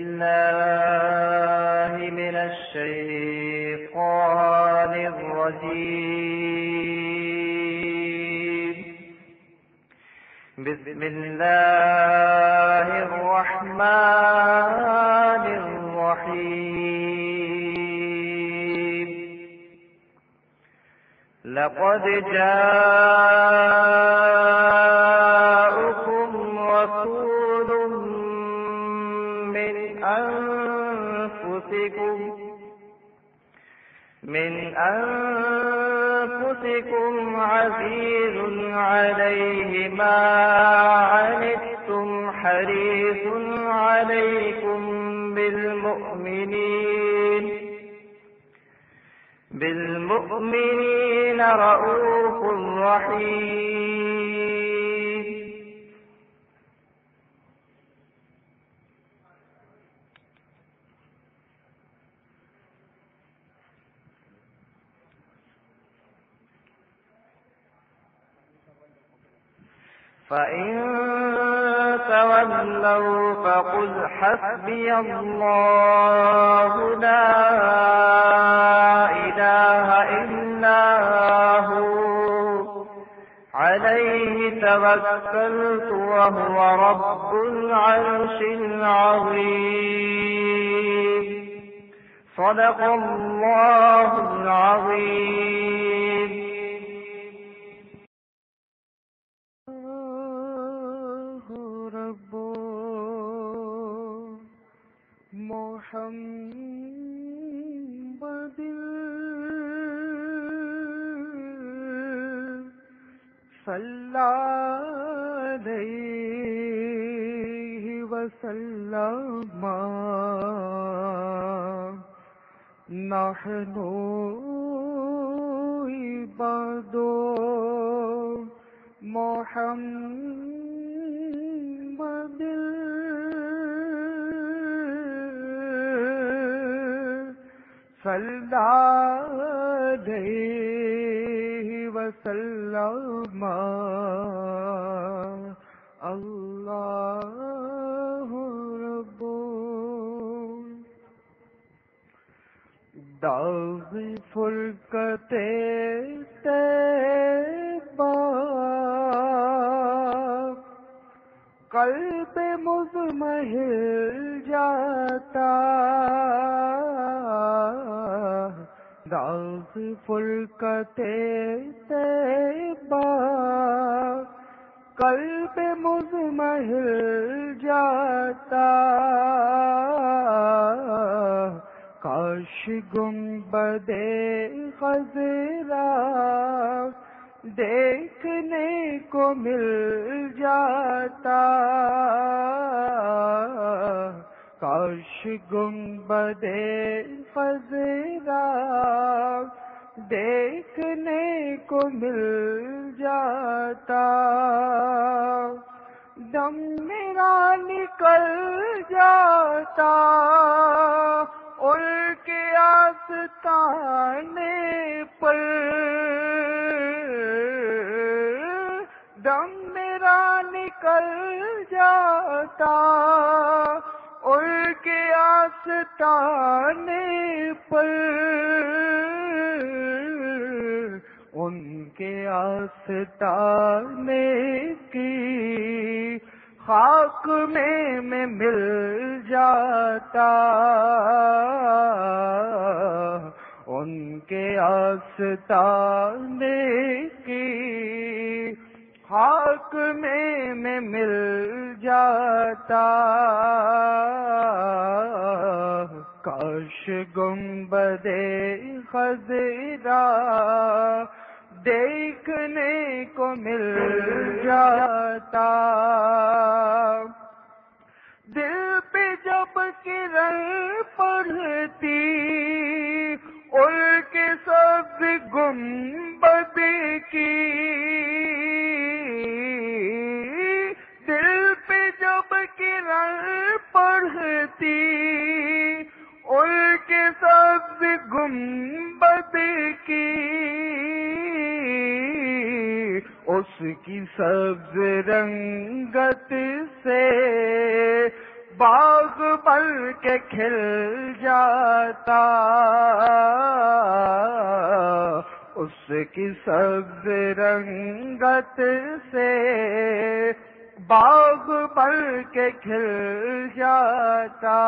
الله من الشيطان الرجيم. بسم الله الرحمن الرحيم. لقد جاءكم من أنفسكم عزيز عليه ما عنتم حريص عليكم بالمؤمنين بالمؤمنين رؤوف رحيم فإن تولوا فقل حسبي الله لا إله إلا هو عليه توكلت وهو رب العرش العظيم صدق الله العظيم محمد صلى عليه وسلم. نحن عباد محمد عليه وسلم. الله رب. داغ فرقتے تیبا قلب مزمحل جاتا داغ فرقتے تیبا قلب مزمحل جاتا کاش گنبدے خزرا دیکھنے کو مل جاتا۔ کاش گنبدے خزرا دیکھنے کو مل جاتا۔ دم میرا نکل جاتا، ان کے آستانے پر دم میرا نکل جاتا ان کے آستانے پر۔ ان کے آستانے کی خاک میں میں مل جاتا۔ ان کے آستانے کی خاک میں میں مل جاتا۔ کاش گنبدے خزرا دیکھنے کو مل جاتا۔ دل پہ جب کرن پڑھتی ان کے سب گنبد کی دل پہ جب کرن پڑھتی ان کے سب گنبد کی اس کی سبز رنگت سے باغ پل کے کھل جاتا، اس کی سب رنگت سے باغ بل کے کھل جاتا۔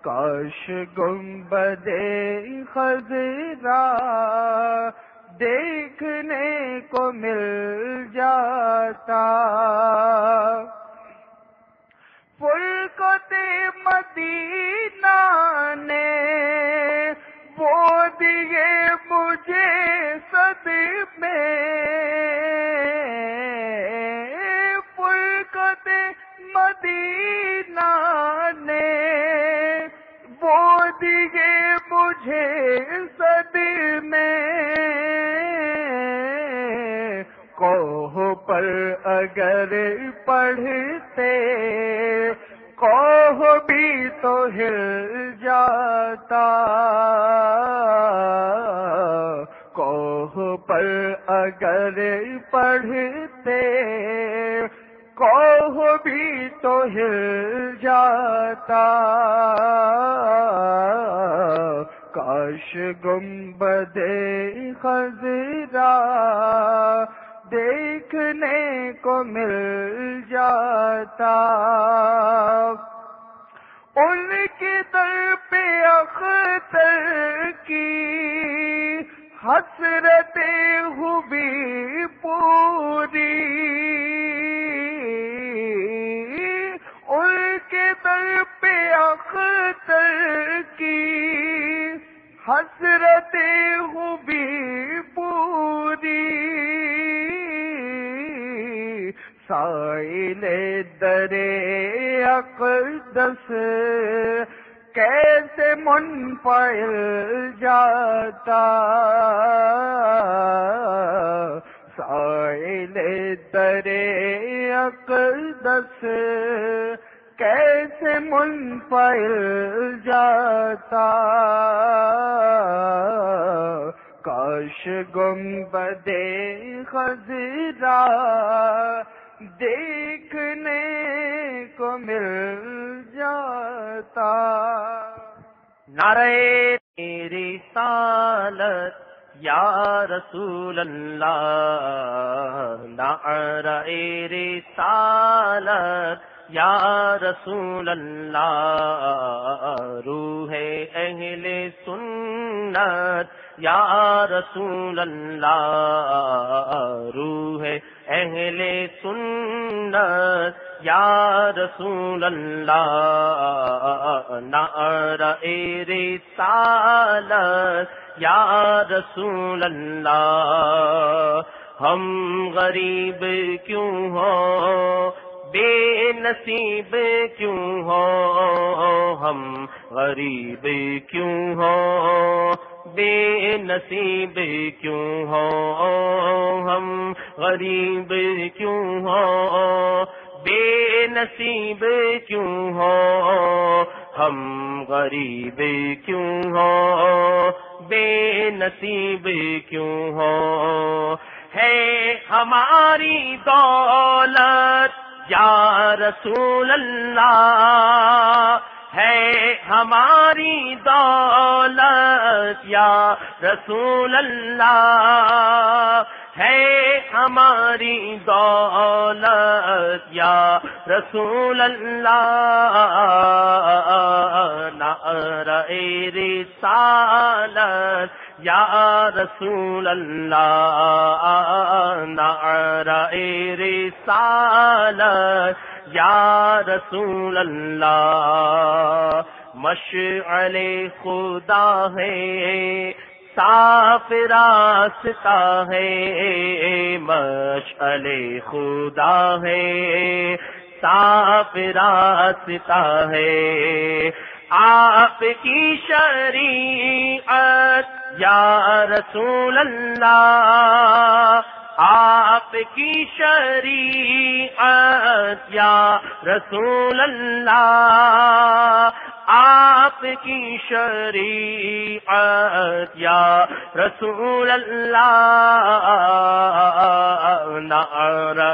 کاش گنبد خزرا دیکھنے کو مل جاتا۔ پل کو مدینہ نے وہ دیے مجھے سد میں۔ پل کو مدینہ نے وہ دیے مجھے پر اگر پڑھتے کوہ بھی تو ہل جاتا۔ کوہ پر اگر پڑھتے کوہ بھی تو ہل جاتا۔ کاش گنبد خزرا دیکھنے کو مل جاتا۔ ان کے در پہ اختر کی حسرتیں ہوئی پوری۔ ان کے در پہ اختر کی حسرتیں ہوئی پوری۔ سائل درے اقدس کیسے من جاتا سائل درے اقدس کیسے من جاتا کاش گم بدے خزرا دیکھنے کو مل جاتا۔ نعرے تیری سالت، یا رسول اللہ۔ نعرے رسالت یا رسول اللہ۔ روح اہل سنت یا رسول اللہ، روح اہل سنت، یا رسول اللہ نعرہ رسالت، یا رسول اللہ، ہم غریب کیوں ہو بے نصیب کیوں ہو ہم غریب کیوں ہو بے نصیب کیوں ہو؟ ہم غریب کیوں ہو؟ بے نصیب کیوں ہو؟ ہم غریب کیوں ہو؟ بے نصیب کیوں ہو؟ ہے ہماری دولت یا رسول اللہ ہے ہماری دولت، یا رسول اللہ، ہے ہماری دولت، یا رسول اللہ نعرہ رسالت، یا رسول اللہ نعرہ رسالت یا رسول اللہ مشعل خدا ہے، صاف راستہ ہے مشعل خدا ہے، صاف راستہ ہے۔ آپ کی شریعت یا رسول اللہ آپ کی شریعت یا رسول اللہ آپ کی شریعت یا رسول اللہ نعرہ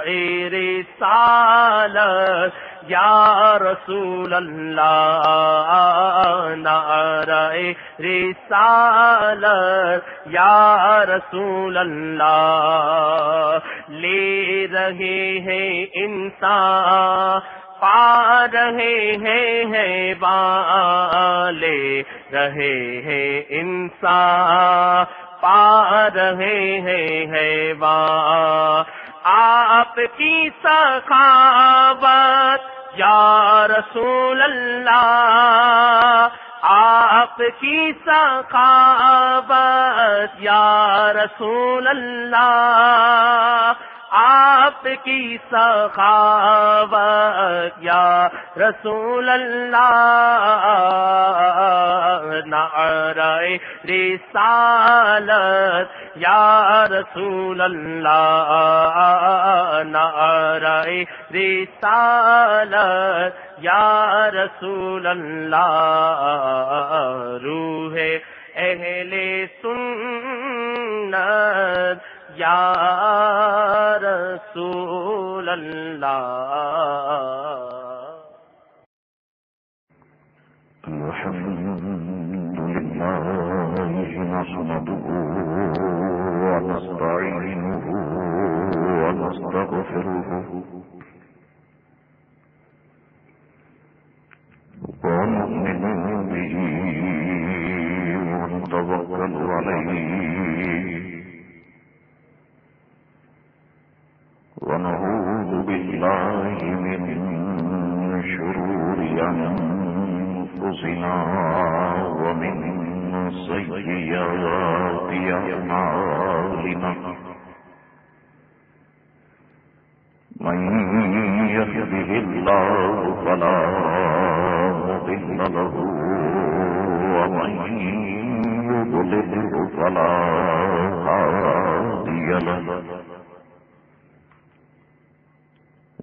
رسالت یا رسول اللہ، نعرہ رسالت، یا رسول اللہ، لے رہے ہیں انسان، پا رہے ہیں والے رہے ہیں انسان، پا رہے ہیں آپ کی سخاوت یا رسول اللہ آپ کی سخاوت یا رسول اللہ آپ کی سخاوت، یا رسول اللہ نعرہ رسالت، یا رسول اللہ نعرہ رسالت، یا رسول اللہ، روح اہل سنت یا رسول اللہ۔ الحمد لله نحمده ونستعينه ونستغفره ونؤمن به ونتوكل عليه ونعوذ بالله من شرور أنفسنا ومن سيئات أعمالنا. من يهده الله فلا مضل له، ومن يضلله فلا هادي له.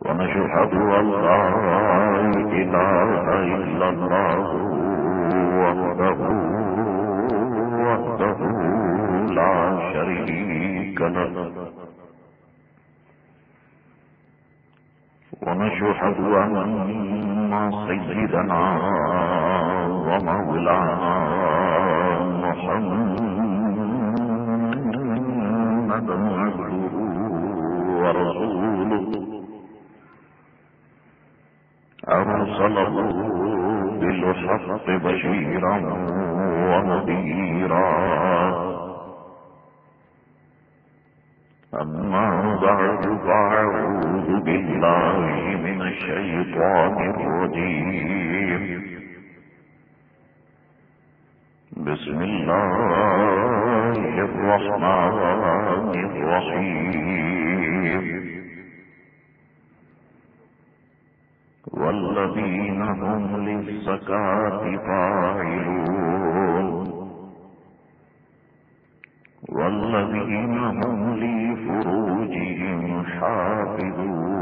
ونشهد أن لا إله إلا الله وحده وحده لا شريك له. ونشهد أن سيدنا ومولانا محمدا عبده ورسوله. أرسله بالحق بشيرا ونذيرا. أما بعد، فأعوذ بالله من الشيطان الرجيم. بسم الله الرحمن الرحيم. والذين هم للزكاة فاعلون. والذين هم لفروجهم حافظون.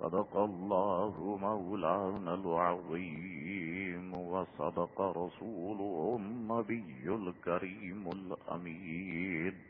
صدق الله مولانا العظيم وصدق رسوله النبي الكريم الأمين.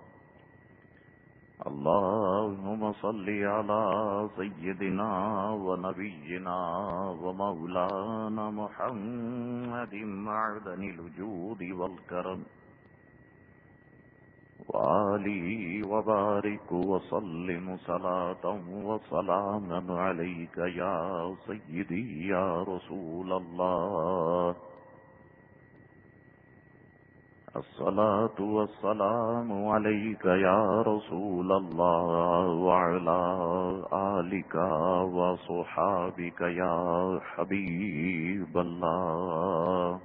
اللهم صل على سيدنا ونبينا ومولانا محمد معدن الوجود والكرم. وآله وبارك وسلم صلاة وسلاما عليك يا سيدي يا رسول الله. الصلاة والسلام عليك يا رسول الله وعلى آلك وصحابك يا حبيب الله.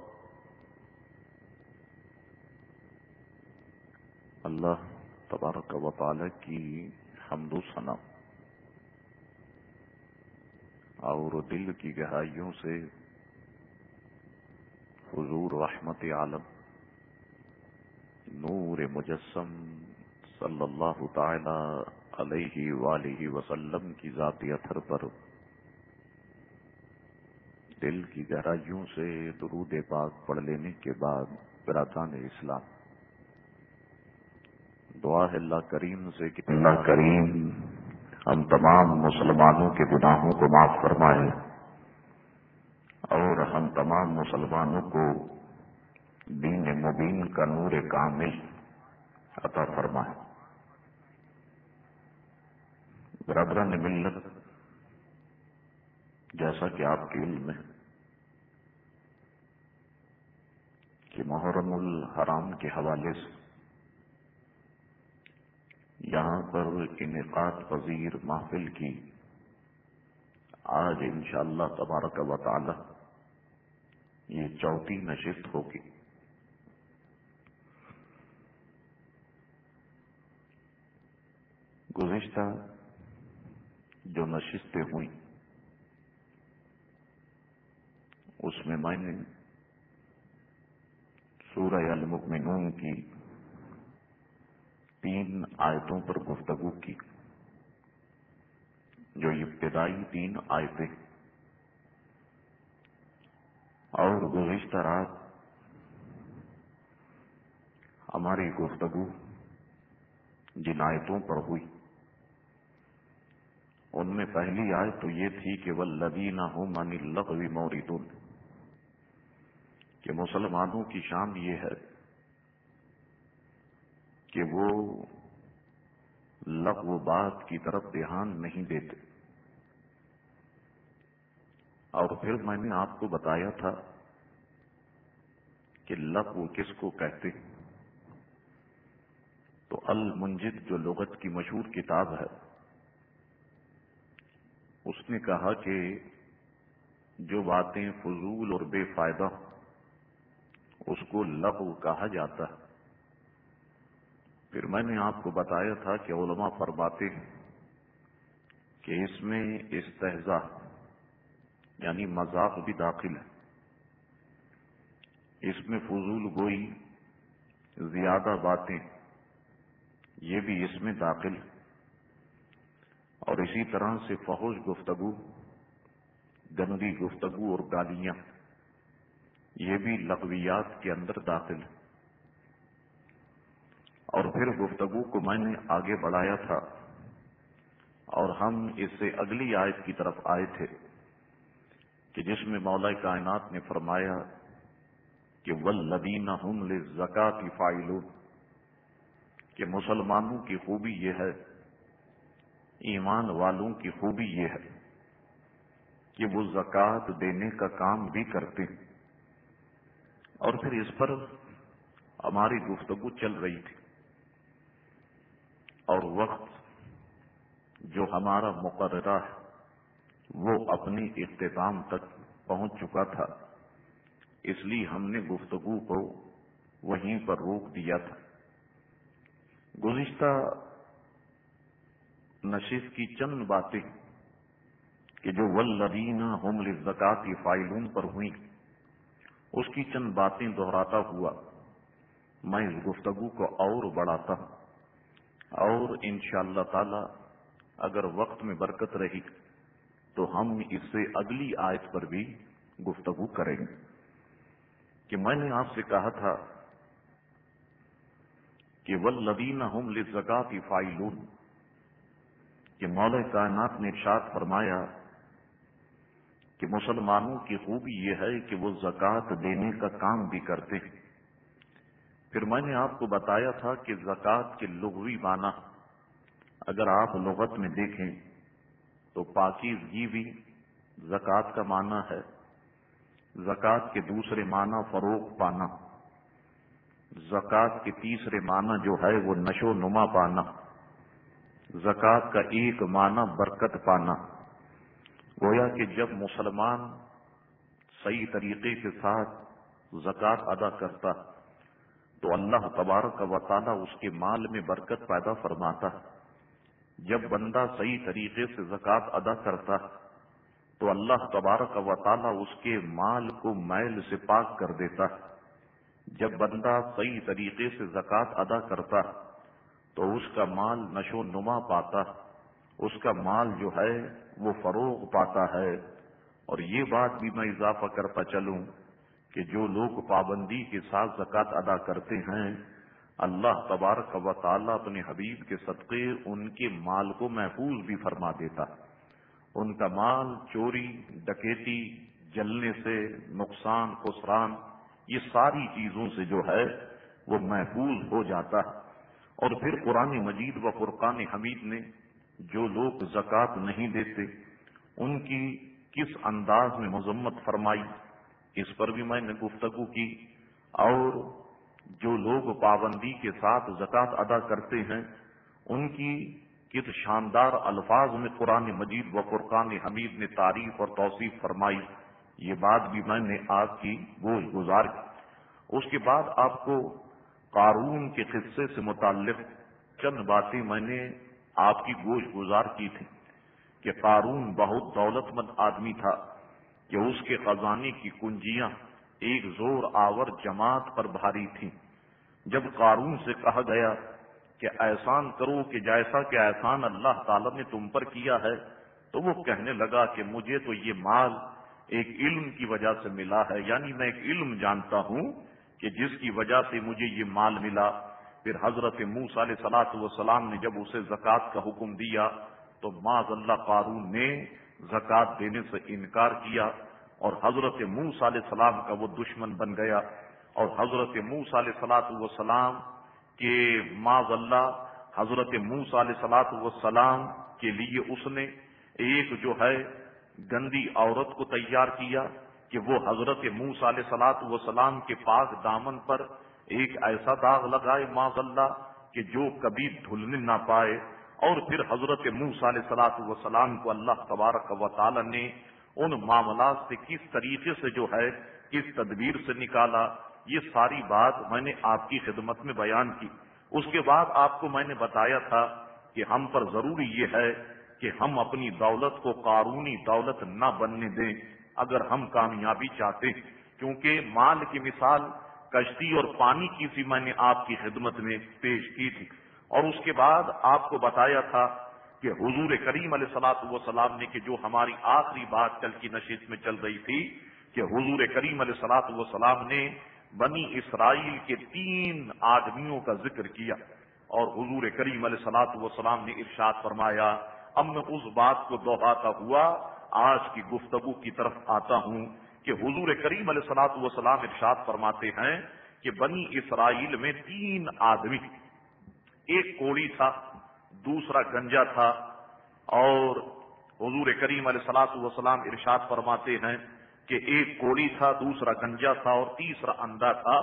اللہ تبارک و تعالی کی حمد و ثنا اور دل کی گہرائیوں سے حضور رحمت عالم نور مجسم صلی اللہ تعالی علیہ وآلہ وسلم کی ذاتی اثر پر دل کی گہرائیوں سے درود پاک پڑھ لینے کے بعد برادان اسلام۔ دعا ہے اللہ کریم سے کہ اللہ کریم ہم تمام مسلمانوں کے گناہوں کو معاف فرمائے اور ہم تمام مسلمانوں کو دین مبین کا نور کامل عطا فرمائے۔ برادران ملت، جیسا کہ آپ کے علم میں، کہ محرم الحرام کے حوالے سے یہاں پر انعقاد پذیر محفل کی آج انشاءاللہ تبارک و تعالی یہ چوتھی نشست ہوگی۔ گزشتہ جو نشستیں ہوئیں اس میں میں نے سورہ المؤمنون کی تین آیتوں پر گفتگو کی جو ابتدائی تین آیتیں اور گزشتہ رات ہماری گفتگو جن آیتوں پر ہوئی ان میں پہلی آیت تو یہ تھی کہ وہ لدینہ ہو من لغوی موریدن کہ مسلمانوں کی شان یہ ہے کہ وہ لغو بات کی طرف دھیان نہیں دیتے۔ اور پھر میں نے آپ کو بتایا تھا کہ لغو کس کو کہتے تو المنجد جو لغت کی مشہور کتاب ہے اس نے کہا کہ جو باتیں فضول اور بے فائدہ اس کو لغو کہا جاتا ہے۔ پھر میں نے آپ کو بتایا تھا کہ علماء فرماتے ہیں کہ اس میں استحزا یعنی مذاق بھی داخل ہے۔ اس میں فضول گوئی، زیادہ باتیں، یہ بھی اس میں داخل ہے اور اسی طرح سے فحوش گفتگو، گندی گفتگو اور گالیاں، یہ بھی لغویات کے اندر داخل ہے اور پھر گفتگو کو میں نے آگے بڑھایا تھا۔ اور ہم اس سے اگلی آیت کی طرف آئے تھے کہ جس میں مولا کائنات نے فرمایا کہ ولدینہ ہم زکات فائلون کہ مسلمانوں کی خوبی یہ ہے ایمان والوں کی خوبی یہ ہے کہ وہ زکوٰۃ دینے کا کام بھی کرتے ہیں۔ اور پھر اس پر ہماری گفتگو چل رہی تھی۔ اور وقت جو ہمارا مقررہ ہے، وہ اپنی اختتام تک پہنچ چکا تھا۔ اس لیے ہم نے گفتگو کو وہیں پر روک دیا تھا۔ گزشتہ نشست کی چند باتیں کہ جو ولدینہ ہوم لزکاتی فائلون پر ہوئی اس کی چند باتیں دہراتا ہوا میں اس گفتگو کو اور بڑھاتا ہوں۔ اور انشاءاللہ تعالی اگر وقت میں برکت رہی تو ہم اس سے اگلی آیت پر بھی گفتگو کریں گے۔ کہ میں نے آپ سے کہا تھا کہ ولدین ہم لزکات فائلون کہ مول کائنات نے ارشاد فرمایا کہ مسلمانوں کی خوبی یہ ہے کہ وہ زکوٰۃ دینے کا کام بھی کرتے ہیں۔ پھر میں نے آپ کو بتایا تھا کہ زکوٰۃ کے لغوی معنی اگر آپ لغت میں دیکھیں تو پاکیزگی بھی زکوٰۃ کا معنی ہے۔ زکوٰۃ کے دوسرے معنی فروغ پانا۔ زکوٰۃ کے تیسرے معنی جو ہے وہ نشو نما پانا۔ زکوٰۃ کا ایک معنی برکت پانا۔ گویا کہ جب مسلمان صحیح طریقے کے ساتھ زکوٰۃ ادا کرتا، تو اللہ تبارک و تعالی اس کے مال میں برکت پیدا فرماتا۔ ہے جب بندہ صحیح طریقے سے زکوٰۃ ادا کرتا، تو اللہ تبارک و تعالی اس کے مال کو میل سے پاک کر دیتا۔ ہے جب بندہ صحیح طریقے سے زکوٰۃ ادا کرتا تو اس کا مال نشو نما پاتا اس کا مال جو ہے وہ فروغ پاتا ہے۔ اور یہ بات بھی میں اضافہ کرتا چلوں کہ جو لوگ پابندی کے ساتھ زکوٰۃ ادا کرتے ہیں، اللہ تبارک و تعالیٰ اپنے حبیب کے صدقے ان کے مال کو محفوظ بھی فرما دیتا۔ ان کا مال چوری، ڈکیتی، جلنے سے، نقصان، خسران، یہ ساری چیزوں سے جو ہے وہ محفوظ ہو جاتا ہے۔ اور پھر قرآن مجید و فرقان حمید نے جو لوگ زکوٰۃ نہیں دیتے، ان کی کس انداز میں مذمت فرمائی، اس پر بھی میں نے گفتگو کی۔ اور جو لوگ پابندی کے ساتھ زکوٰۃ ادا کرتے ہیں، ان کی کس شاندار الفاظ میں قرآن مجید و فرقان حمید نے تعریف اور توصیف فرمائی، یہ بات بھی میں نے آپ کی گوش گزار کی۔ اس کے بعد آپ کو قارون کے قصے سے متعلق چند باتیں میں نے آپ کی گوش گزار کی تھی کہ قارون بہت دولت مند آدمی تھا کہ اس کے خزانے کی کنجیاں ایک زور آور جماعت پر بھاری تھیں۔ جب قارون سے کہا گیا کہ احسان کرو کہ جیسا کہ احسان اللہ تعالی نے تم پر کیا ہے، تو وہ کہنے لگا کہ مجھے تو یہ مال ایک علم کی وجہ سے ملا ہے یعنی میں ایک علم جانتا ہوں کہ جس کی وجہ سے مجھے یہ مال ملا، پھر حضرت موس علیہ سلاۃ وسلام نے جب اسے زکوٰۃ کا حکم دیا، تو معذ اللہ قارون نے زکوٰۃ دینے سے انکار کیا اور حضرت موس علیہ السلام کا وہ دشمن بن گیا اور حضرت موس علیہ سلاۃ وسلام کے معذ اللہ، حضرت موس علیہ سلاۃ وسلام کے لیے اس نے ایک جو ہے گندی عورت کو تیار کیا کہ وہ حضرت موس علیہ سلاۃ وسلام کے پاک دامن پر ایک ایسا داغ لگائے معذ اللہ کہ جو کبھی دھلنے نہ پائے۔ اور پھر حضرت موس علیہ سلاۃ وسلام کو اللہ تبارک و تعالی نے ان معاملات سے کس طریقے سے جو ہے، کس تدبیر سے نکالا، یہ ساری بات میں نے آپ کی خدمت میں بیان کی۔ اس کے بعد آپ کو میں نے بتایا تھا کہ ہم پر ضروری یہ ہے کہ ہم اپنی دولت کو قانونی دولت نہ بننے دیں۔ اگر ہم کامیابی چاہتے کیونکہ مال کی مثال کشتی اور پانی کی سی میں نے آپ کی خدمت میں پیش کی تھی۔ اور اس کے بعد آپ کو بتایا تھا کہ حضور کریم علیہ سلاط وسلام نے کہ جو ہماری آخری بات کل کی نشست میں چل رہی تھی، کہ حضور کریم علیہ سلاط وسلام نے بنی اسرائیل کے تین آدمیوں کا ذکر کیا۔ اور حضور کریم علیہ سلاط وسلام نے ارشاد فرمایا، اب میں اس بات کو دوہراتا ہوا آج کی گفتگو کی طرف آتا ہوں کہ حضور کریم علیہ سلاط وسلام ارشاد فرماتے ہیں کہ بنی اسرائیل میں تین آدمی ایک کوڑی تھا، دوسرا گنجا تھا اور حضور کریم علیہ سلاط وسلام ارشاد فرماتے ہیں کہ ایک کوڑی تھا، دوسرا گنجا تھا اور تیسرا اندھا تھا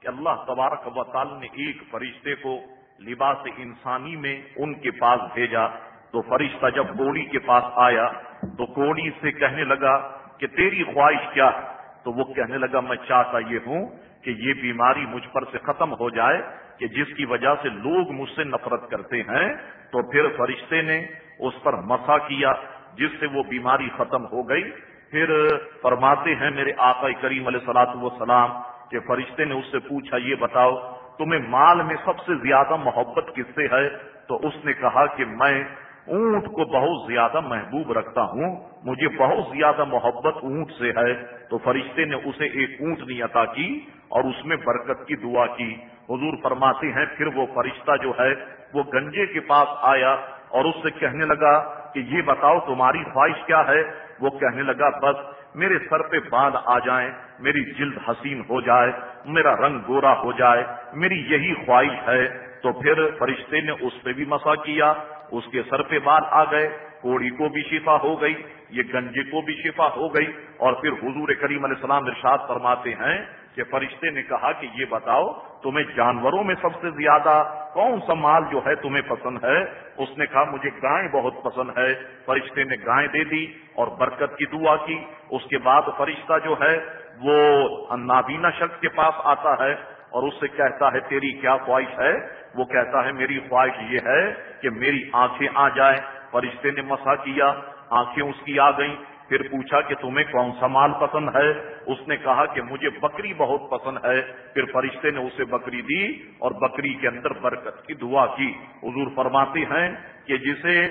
کہ اللہ تبارک و تعالی نے ایک فرشتے کو لباس انسانی میں ان کے پاس بھیجا۔ تو فرشتہ جب کوڑی کے پاس آیا تو کوڑی سے کہنے لگا کہ تیری خواہش کیا ہے؟ تو وہ کہنے لگا، میں چاہتا یہ ہوں کہ یہ بیماری مجھ پر سے ختم ہو جائے کہ جس کی وجہ سے لوگ مجھ سے نفرت کرتے ہیں۔ تو پھر فرشتے نے اس پر مسا کیا، جس سے وہ بیماری ختم ہو گئی۔ پھر فرماتے ہیں میرے آقا کریم علیہ سلاط وسلام کہ فرشتے نے اس سے پوچھا، یہ بتاؤ، تمہیں مال میں سب سے زیادہ محبت کس سے ہے؟ تو اس نے کہا کہ میں اونٹ کو بہت زیادہ محبوب رکھتا ہوں، مجھے بہت زیادہ محبت اونٹ سے ہے، تو فرشتے نے اسے ایک اونٹ نہیں عطا کی اور اس میں برکت کی دعا کی۔ حضور فرماتے ہیں، پھر وہ فرشتہ جو ہے، وہ گنجے کے پاس آیا اور اس سے کہنے لگا کہ یہ بتاؤ تمہاری خواہش کیا ہے؟ وہ کہنے لگا، بس میرے سر پہ بال آ جائیں، میری جلد حسین ہو جائے، میرا رنگ گورا ہو جائے، میری یہی خواہش ہے۔ تو پھر فرشتے نے اس پہ بھی مسا کیا۔ اس کے سر پہ بال آ گئے، کوڑی کو بھی شفا ہو گئی، یہ گنجے کو بھی شفا ہو گئی۔ اور پھر حضور کریم علیہ السلام ارشاد فرماتے ہیں کہ فرشتے نے کہا کہ یہ بتاؤ، تمہیں جانوروں میں سب سے زیادہ کون سا مال جو ہے تمہیں پسند ہے؟ اس نے کہا، مجھے گائے بہت پسند ہے۔ فرشتے نے گائے دے دی اور برکت کی دعا کی۔ اس کے بعد فرشتہ جو ہے، وہ نابینا شخص کے پاس آتا ہے۔ اور اس سے کہتا ہے، تیری کیا خواہش ہے؟ وہ کہتا ہے، میری خواہش یہ ہے کہ میری آنکھیں آ جائیں. فرشتے نے مسا کیا، آنکھیں اس کی آ گئیں، پھر پوچھا کہ، تمہیں کون سا مال پسند ہے؟ اس نے کہا کہ، مجھے بکری بہت پسند ہے. پھر فرشتے نے اسے بکری دی اور بکری کے اندر برکت کی دعا کی۔ حضور فرماتے ہیں کہ جسے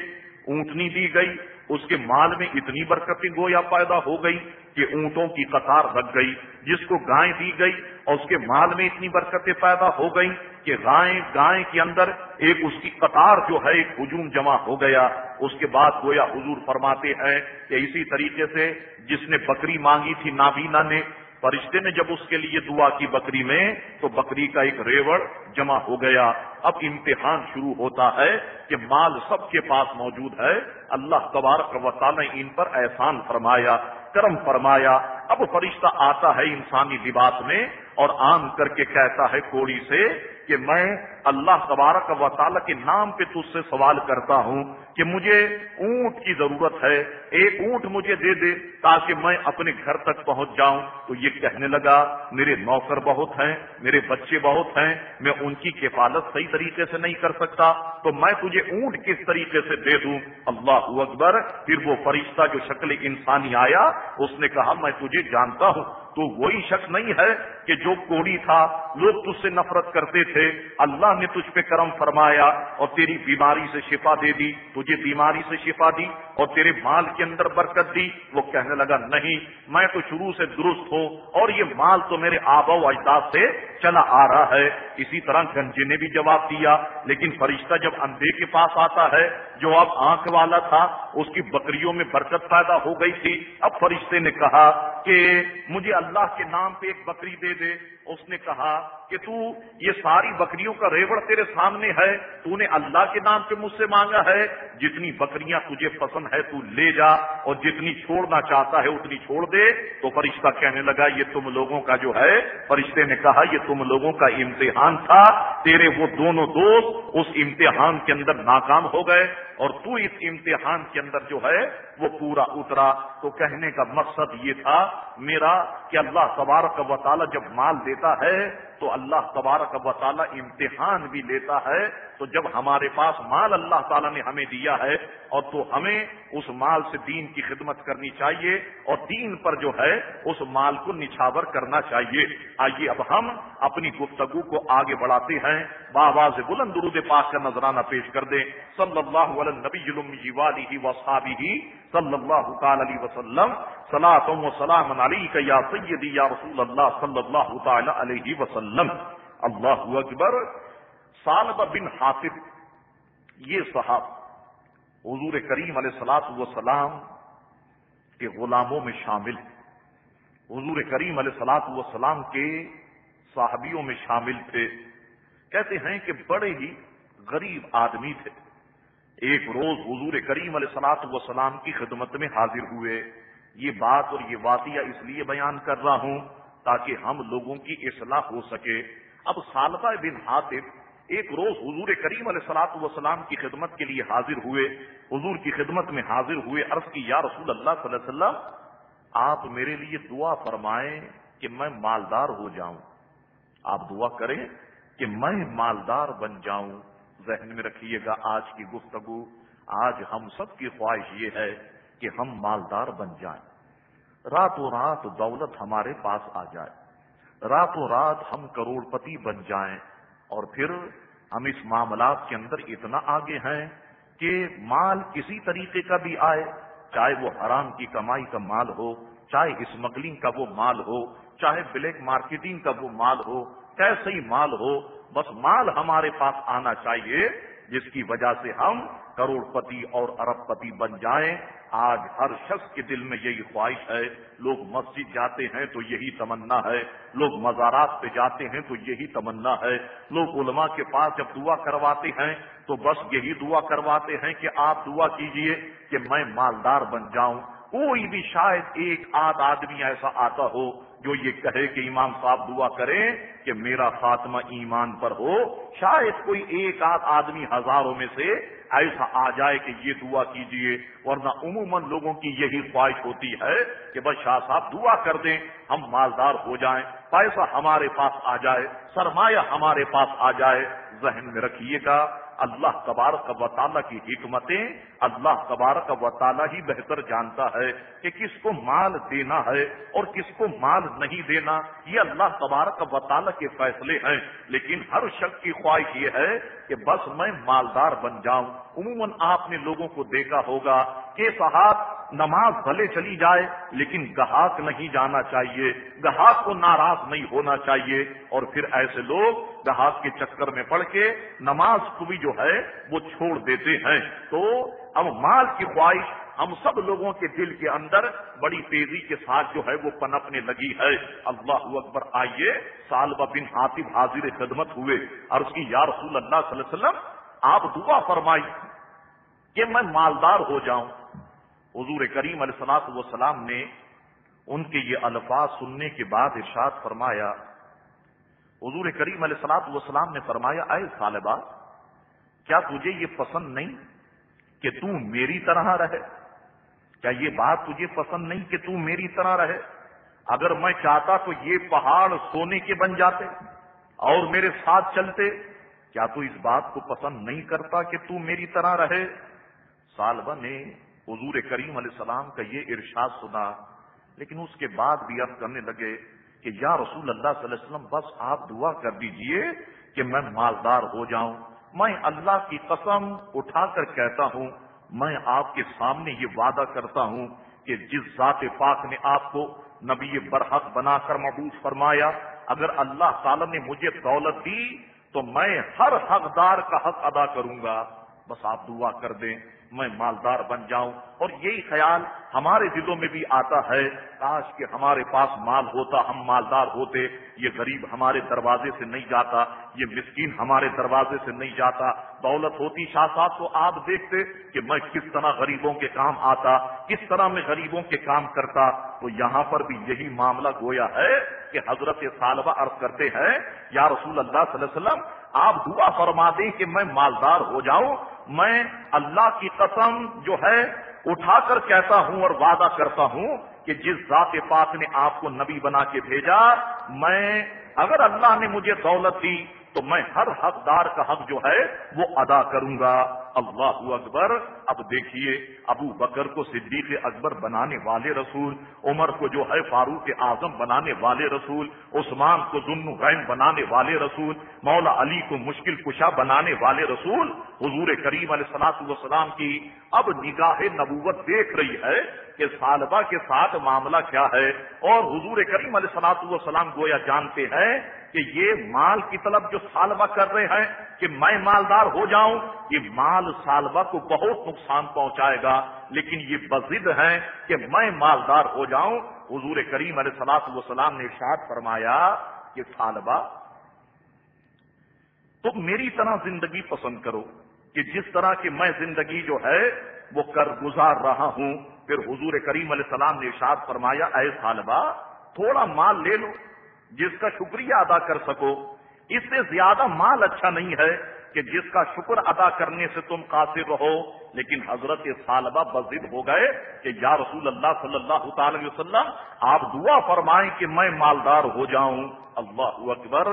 اونٹنی دی گئی اس کے مال میں اتنی برکتیں گویا پیدا ہو گئی کہ اونٹوں کی قطار لگ گئی، جس کو گائے دی گئی، اور اس کے مال میں اتنی برکتیں پیدا ہو گئی کہ گائے گائے کے اندر ایک اس کی قطار جو ہے، ایک ہجوم جمع ہو گیا۔ اس کے بعد گویا حضور فرماتے ہیں کہ اسی طریقے سے جس نے بکری مانگی تھی نابینا نے فرشتے نے جب اس کے لیے دعا کی بکری میں، تو بکری کا ایک ریوڑ جمع ہو گیا۔ اب امتحان شروع ہوتا ہے کہ مال سب کے پاس موجود ہے۔ اللہ تبارک و تعالی نے ان پر احسان فرمایا، کرم فرمایا۔ اب فرشتہ آتا ہے انسانی لباس میں اور آن کر کے کہتا ہے کوڑی سے کہ میں اللہ تبارک و تعالی کے نام پہ تج سے سوال کرتا ہوں۔ کہ مجھے اونٹ کی ضرورت ہے، ایک اونٹ مجھے دے دے تاکہ میں اپنے گھر تک پہنچ جاؤں۔ تو یہ کہنے لگا، میرے نوکر بہت ہیں، میرے بچے بہت ہیں، میں ان کی کفالت صحیح طریقے سے نہیں کر سکتا۔ تو میں تجھے اونٹ کس طریقے سے دے دوں؟ اللہ اکبر۔ پھر وہ فرشتہ جو شکل انسانی آیا، اس نے کہا، میں تجھے جانتا ہوں۔ تو وہی شخص نہیں ہے کہ جو کوڑی تھا، لوگ تجھ سے نفرت کرتے تھے۔ اللہ نے تجھ پہ کرم فرمایا اور تیری بیماری سے شفا دے دی، تجھے بیماری سے شفا دی اور تیرے مال کے اندر برکت دی۔ وہ کہنے لگا، نہیں، میں تو شروع سے درست ہوں اور یہ مال تو میرے آبا و اجداد سے چلا آ رہا ہے۔ اسی طرح گنجے نے بھی جواب دیا، لیکن فرشتہ جب اندھے کے پاس آتا ہے، جو اب آنکھ والا تھا، اس کی بکریوں میں برکت پیدا ہو گئی تھی۔ اب فرشتے نے کہا کہ مجھے اللہ کے نام پہ ایک بکری دے دے۔ اس نے کہا کہ تو یہ ساری بکریوں کا ریوڑ تیرے سامنے ہے، تو نے اللہ کے نام پہ مجھ سے مانگا ہے۔ جتنی بکریاں تجھے پسند ہے تو لے جا، اور جتنی چھوڑنا چاہتا ہے اتنی چھوڑ دے۔ تو فرشتہ کہنے لگا، یہ تم لوگوں کا جو ہے، فرشتے نے کہا، یہ تم لوگوں کا امتحان تھا، تیرے وہ دونوں دوست اس امتحان کے اندر ناکام ہو گئے، اور تو اس امتحان کے اندر جو ہے، وہ پورا اترا۔ تو کہنے کا مقصد یہ تھا، میرا کہ اللہ تبارک و تعالی جب مال دیتا ہے تو اللہ تبارک و تعالی امتحان بھی لیتا ہے۔ تو جب ہمارے پاس مال اللہ تعالیٰ نے ہمیں دیا ہے، اور تو ہمیں اس مال سے دین کی خدمت کرنی چاہیے، اور دین پر جو ہے، اس مال کو نچھاور کرنا چاہیے۔ آئیے اب ہم اپنی گفتگو کو آگے بڑھاتے ہیں۔ باواز بلند درود پاک کا نذرانہ پیش کر دیں۔ صلی اللہ علیہ نبی والی وصحابہ صلی اللہ تعالی علیہ وسلم صلاۃ و سلام علی یا سیدی یا رسول اللہ صلی اللہ تعالی علیہ وسلم۔ اللہ اکبر۔ سالب بن حاطب، یہ صحاب۔ حضور کریم علیہ سلاط وسلام کے غلاموں میں شامل حضور کریم علیہ سلاط وسلام کے صحابیوں میں شامل تھے۔ کہتے ہیں کہ بڑے ہی غریب آدمی تھے۔ ایک روز حضور کریم علیہ سلاط وسلام کی خدمت میں حاضر ہوئے۔ یہ بات اور یہ واقعہ اس لیے بیان کر رہا ہوں تاکہ ہم لوگوں کی اصلاح ہو سکے۔ اب سالبہ بن حاطب ایک روز حضور کریم علیہ سلاط وسلام کی خدمت کے لیے حاضر ہوئے۔ حضور کی خدمت میں حاضر ہوئے۔ عرض کی، یا رسول اللہ صلی اللہ علیہ وسلم، آپ میرے لیے دعا فرمائیں کہ میں مالدار ہو جاؤں۔ آپ دعا کریں کہ میں مالدار بن جاؤں۔ ذہن میں رکھیے گا، آج کی گفتگو، آج ہم سب کی خواہش یہ ہے کہ ہم مالدار بن جائیں۔ راتوں رات دولت ہمارے پاس آ جائے۔ راتوں رات ہم کروڑ پتی بن جائیں۔ اور پھر ہم اس معاملات کے اندر اتنا آگے ہیں کہ مال کسی طریقے کا بھی آئے، چاہے وہ حرام کی کمائی کا مال ہو، چاہے اسمگلنگ کا وہ مال ہو، چاہے بلیک مارکیٹنگ کا وہ مال ہو، کیسے ہی مال ہو، بس مال ہمارے پاس آنا چاہیے۔ جس کی وجہ سے ہم کروڑ پتی اور ارب پتی بن جائیں، آج ہر شخص کے دل میں یہی خواہش ہے، لوگ مسجد جاتے ہیں تو یہی تمنا ہے، لوگ مزارات پہ جاتے ہیں تو یہی تمنا ہے، لوگ علماء کے پاس جب دعا کرواتے ہیں تو بس یہی دعا کرواتے ہیں کہ آپ دعا کیجیے کہ میں مالدار بن جاؤں۔ کوئی بھی شاید ایک آدھ آدمی ایسا آتا ہو جو یہ کہے کہ امام صاحب دعا کریں کہ میرا خاتمہ ایمان پر ہو، شاید کوئی ایک آدھ آدمی ہزاروں میں سے ایسا آ جائے کہ یہ دعا کیجیے، ورنہ عموماً لوگوں کی یہی خواہش ہوتی ہے کہ بس شاہ صاحب دعا کر دیں، ہم مالدار ہو جائیں، پیسہ ہمارے پاس آ جائے، سرمایہ ہمارے پاس آ جائے، ذہن میں رکھیے گا۔ اللہ تبارک و تعالیٰ کی حکمتیں اللہ تبارک و تعالیٰ ہی بہتر جانتا ہے کہ کس کو مال دینا ہے اور کس کو مال نہیں دینا، یہ اللہ تبارک و تعالیٰ کے فیصلے ہیں۔ لیکن ہر شخص کی خواہش یہ ہے کہ بس میں مالدار بن جاؤں۔ عموماً آپ نے لوگوں کو دیکھا ہوگا کہ صاحب نماز بھلے چلی جائے، لیکن گاہک نہیں جانا چاہیے گاہک کو ناراض نہیں ہونا چاہیے۔ اور پھر ایسے لوگ گاہک کے چکر میں پڑ کے نماز کو بھی جو ہے وہ چھوڑ دیتے ہیں۔ تو اب مال کی خواہش ہم سب لوگوں کے دل کے اندر بڑی تیزی کے ساتھ جو ہے وہ پنپنے لگی ہے۔ اللہ اکبر، آئیے، سالبہ بن حاطب حاضر خدمت ہوئے۔ اور اس کی یا رسول اللہ صلی اللہ علیہ وسلم آپ دعا فرمائی کہ میں مالدار ہو جاؤں۔ حضور کریم علیہ السلاط وسلام نے ان کے یہ الفاظ سننے کے بعد ارشاد فرمایا۔ حضور کریم علیہ السلاط وسلام نے فرمایا، اے صالبہ کیا تجھے یہ پسند نہیں کہ تو میری طرح رہے؟ کیا یہ بات تجھے پسند نہیں کہ تو میری طرح رہے؟ اگر میں چاہتا تو یہ پہاڑ سونے کے بن جاتے اور میرے ساتھ چلتے کیا تو اس بات کو پسند نہیں کرتا کہ تو میری طرح رہے؟ سالبہ نے حضور کریم علیہ السلام کا یہ ارشاد سنا، لیکن اس کے بعد بھی عرض کرنے لگے کہ یا رسول اللہ صلی اللہ علیہ وسلم، بس آپ دعا کر دیجیے کہ میں مالدار ہو جاؤں۔ میں اللہ کی قسم اٹھا کر کہتا ہوں، میں آپ کے سامنے یہ وعدہ کرتا ہوں کہ جس ذات پاک نے آپ کو نبی برحق بنا کر محبوس فرمایا، اگر اللہ تعالی نے مجھے دولت دی تو میں ہر حقدار کا حق ادا کروں گا۔ بس آپ دعا کر دیں۔ میں مالدار بن جاؤں۔ اور یہی خیال ہمارے دلوں میں بھی آتا ہے۔ کاش کہ ہمارے پاس مال ہوتا، ہم مالدار ہوتے۔ یہ غریب ہمارے دروازے سے نہیں جاتا، یہ مسکین ہمارے دروازے سے نہیں جاتا۔ دولت ہوتی شاہ صاحب تو آپ دیکھتے کہ میں کس طرح غریبوں کے کام آتا، کس طرح میں غریبوں کے کام کرتا۔ تو یہاں پر بھی یہی معاملہ گویا ہے کہ حضرت سالبہ عرض کرتے ہیں، یا رسول اللہ صلی اللہ علیہ وسلم، آپ دعا فرما دیں کہ میں مالدار ہو جاؤں۔ میں اللہ کی قسم جو ہے اٹھا کر کہتا ہوں اور وعدہ کرتا ہوں کہ جس ذات پاک نے آپ کو نبی بنا کے بھیجا، میں اگر اللہ نے مجھے دولت دی تو میں ہر حقدار کا حق جو ہے وہ ادا کروں گا۔ اللہ اکبر۔ اب دیکھیے ابو بکر کو صدیق اکبر بنانے والے رسول، عمر کو جو ہے فاروق اعظم بنانے والے رسول، عثمان کو ظلم غین بنانے والے رسول، مولا علی کو مشکل کشا بنانے والے رسول، حضور کریم علیہ سلاط وسلام کی اب نگاہ نبوت دیکھ رہی ہے کہ سالبہ کے ساتھ معاملہ کیا ہے۔ اور حضور کریم علیہ سلاط وسلام گویا جانتے ہیں کہ یہ مال کی طلب جو سالبہ کر رہے ہیں کہ میں مالدار ہو جاؤں، یہ مال سالبہ کو بہت نقصان پہنچائے گا، لیکن یہ بزد ہے کہ میں مالدار ہو جاؤں۔ حضور کریم علیہ سلاط وسلام نے ارشاد فرمایا کہ سالبہ تم میری طرح زندگی پسند کرو کہ جس طرح کی میں زندگی جو ہے وہ کر گزار رہا ہوں۔ پھر حضور کریم علیہ السلام نے ارشاد فرمایا، اے سالبہ تھوڑا مال لے لو، جس کا شکریہ ادا کر سکو۔ اس سے زیادہ مال اچھا نہیں ہے۔ کہ جس کا شکر ادا کرنے سے تم قاصر رہو، لیکن حضرت سالبہ بزد ہو گئے کہ یا رسول اللہ صلی اللہ تعالی وسلم، آپ دعا فرمائیں کہ میں مالدار ہو جاؤں۔ اللہ اکبر۔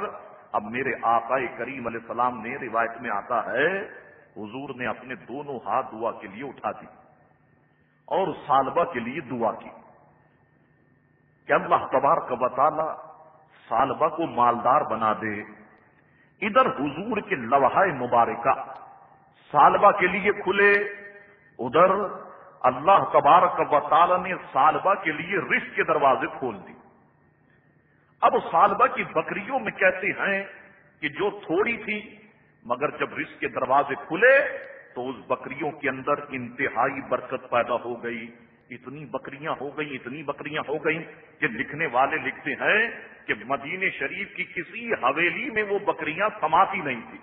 اب میرے آقا کریم علیہ السلام نے روایت میں آتا ہے، حضور نے اپنے دونوں ہاتھ دعا کے لیے اٹھا دی اور سالبہ کے لیے دعا کی۔ کہ اللہ تبار کا بطالہ سالبہ کو مالدار بنا دے۔ ادھر حضور کے لوحہ مبارکہ سالبہ کے لیے کھلے، ادھر اللہ تبارک و تعالی نے سالبہ کے لیے رشق کے دروازے کھول دی اب سالبہ کی بکریوں میں کہتے ہیں کہ جو تھوڑی تھی، مگر جب رزق کے دروازے کھلے تو اس بکریوں کے اندر انتہائی برکت پیدا ہو گئی۔ اتنی بکریاں ہو گئی اتنی بکریاں ہو گئی کہ لکھنے والے لکھتے ہیں کہ مدین شریف کی کسی حویلی میں وہ بکریاں سماتی نہیں تھی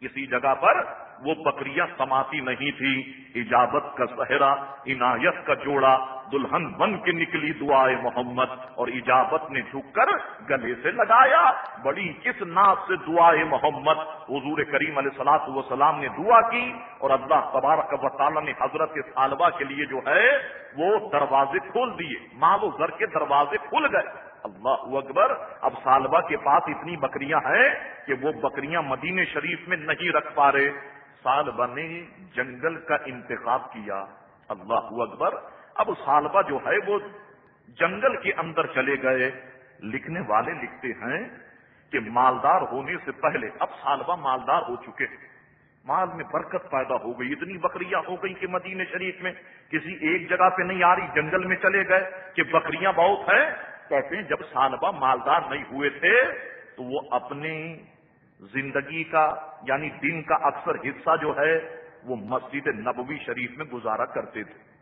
کسی جگہ پر وہ بکریاں سماتی نہیں تھی اجابت کا سہرا عنایت کا جوڑا، دلہن بن کے نکلی دعائے محمد اور اجابت نے جھک کر گلے سے لگایا۔ بڑی کس ناز سے دعائے محمد۔ حضور کریم علیہ سلاط وسلام نے دعا کی اور اللہ تبارک و تعالیٰ نے حضرت طالبہ کے لیے جو ہے وہ دروازے کھول دیے۔ ماں وہ گھر کے دروازے کھل گئے۔ اللہ اکبر، اب سالبہ کے پاس اتنی بکریاں ہیں کہ وہ بکریاں مدینہ شریف میں نہیں رکھ پا رہے۔ سالبہ نے جنگل کا انتخاب کیا۔ اللہ اکبر، اب سالبہ جو ہے وہ جنگل کے اندر چلے گئے۔ لکھنے والے لکھتے ہیں کہ مالدار ہونے سے پہلے، اب سالبہ مالدار ہو چکے مال میں برکت پیدا ہو گئی۔ اتنی بکریاں ہو گئی کہ مدینہ شریف میں کسی ایک جگہ پہ نہیں آ رہی، جنگل میں چلے گئے کہ بکریاں بہت ہیں۔ کہتے ہیں جب سالبہ مالدار نہیں ہوئے تھے تو وہ اپنی زندگی کا یعنی دن کا اکثر حصہ جو ہے وہ مسجد نبوی شریف میں گزارا کرتے تھے۔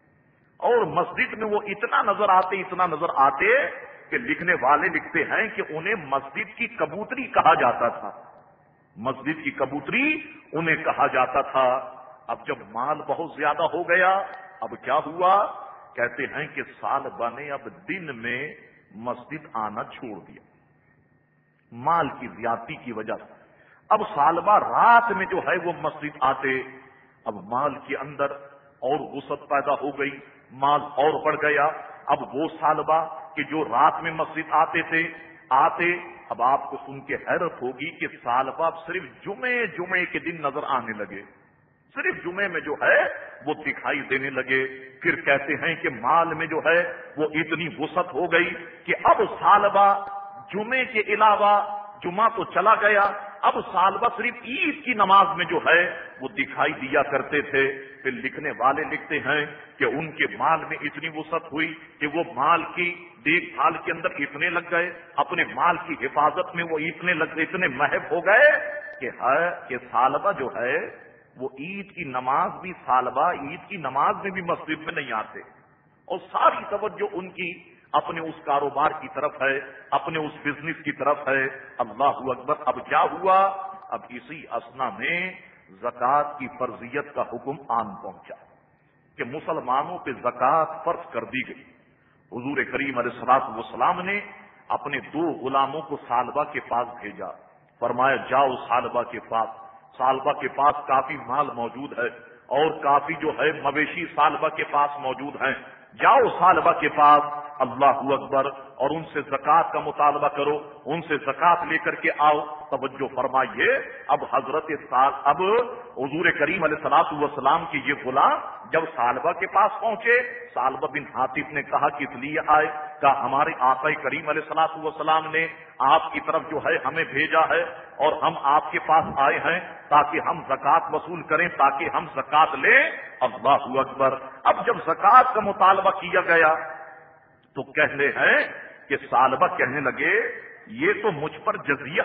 اور مسجد میں وہ اتنا نظر آتے، اتنا نظر آتے کہ لکھنے والے لکھتے ہیں کہ انہیں مسجد کی کبوتری کہا جاتا تھا۔ مسجد کی کبوتری انہیں کہا جاتا تھا۔ اب جب مال بہت زیادہ ہو گیا، اب کیا ہوا؟ کہتے ہیں کہ سال بنے اب دن میں مسجد آنا چھوڑ دیا۔ مال کی زیادتی کی وجہ سے۔ اب سالبہ رات میں جو ہے وہ مسجد آتے، اب مال کے اندر اور وسط پیدا ہو گئی، مال اور بڑھ گیا۔ اب وہ سالبہ کہ جو رات میں مسجد آتے تھے، آتے، اب آپ کو سن کے حیرت ہوگی کہ سالبہ صرف جمعے جمعے کے دن نظر آنے لگے۔ صرف جمعے میں جو ہے وہ دکھائی دینے لگے۔ پھر کہتے ہیں کہ مال میں جو ہے وہ اتنی وسط ہو گئی کہ اب سالبہ جمعے کے علاوہ جمعہ تو چلا گیا۔ اب سالبہ صرف عید کی نماز میں جو ہے وہ دکھائی دیا کرتے تھے۔ پھر لکھنے والے لکھتے ہیں کہ ان کے مال میں اتنی وسط ہوئی کہ وہ مال کی دیکھ بھال کے اندر اتنے لگ گئے، اپنے مال کی حفاظت میں وہ اتنے لگ اتنے محب ہو گئے کہ ہے کہ سالبہ جو ہے وہ عید کی نماز بھی سالبہ عید کی نماز میں بھی مسجد میں نہیں آتے اور ساری توجہ ان کی اپنے اس کاروبار کی طرف ہے، اپنے اس بزنس کی طرف ہے۔ اللہ اکبر، اب کیا ہوا؟ اب اسی اسنا میں زکوٰۃ کی فرضیت کا حکم آن پہنچا کہ مسلمانوں پہ زکوٰۃ فرض کر دی گئی۔ حضور کریم علیہ سلاط وسلام نے اپنے دو غلاموں کو سالبہ کے پاس بھیجا۔ فرمایا، جاؤ سالبہ کے پاس۔ سالبہ کے پاس کافی مال موجود ہے اور کافی جو ہے مویشی سالبہ کے پاس موجود ہیں۔ جاؤ سالبہ کے پاس، اللہ اکبر، اور ان سے زکوٰۃ کا مطالبہ کرو، ان سے زکوٰۃ لے کر کے آؤ۔ توجہ فرمائیے۔ اب حضرت سال، اب حضور کریم علیہ سلاط والسلام کی یہ غلام جب سالبہ کے پاس پہنچے، سالبہ بن حاطف نے کہا کہ اس لیے آئے۔ کہ ہمارے آقا کریم علیہ سلاط والسلام نے آپ کی طرف جو ہے ہمیں بھیجا ہے اور ہم آپ کے پاس آئے ہیں تاکہ ہم زکوٰۃ وصول کریں، تاکہ ہم زکوٰۃ لیں۔ اللہ اکبر۔ اب جب زکوٰۃ کا مطالبہ کیا گیا تو کہنے ہیں کہ سالبہ کہنے لگے، یہ تو مجھ پر جزیہ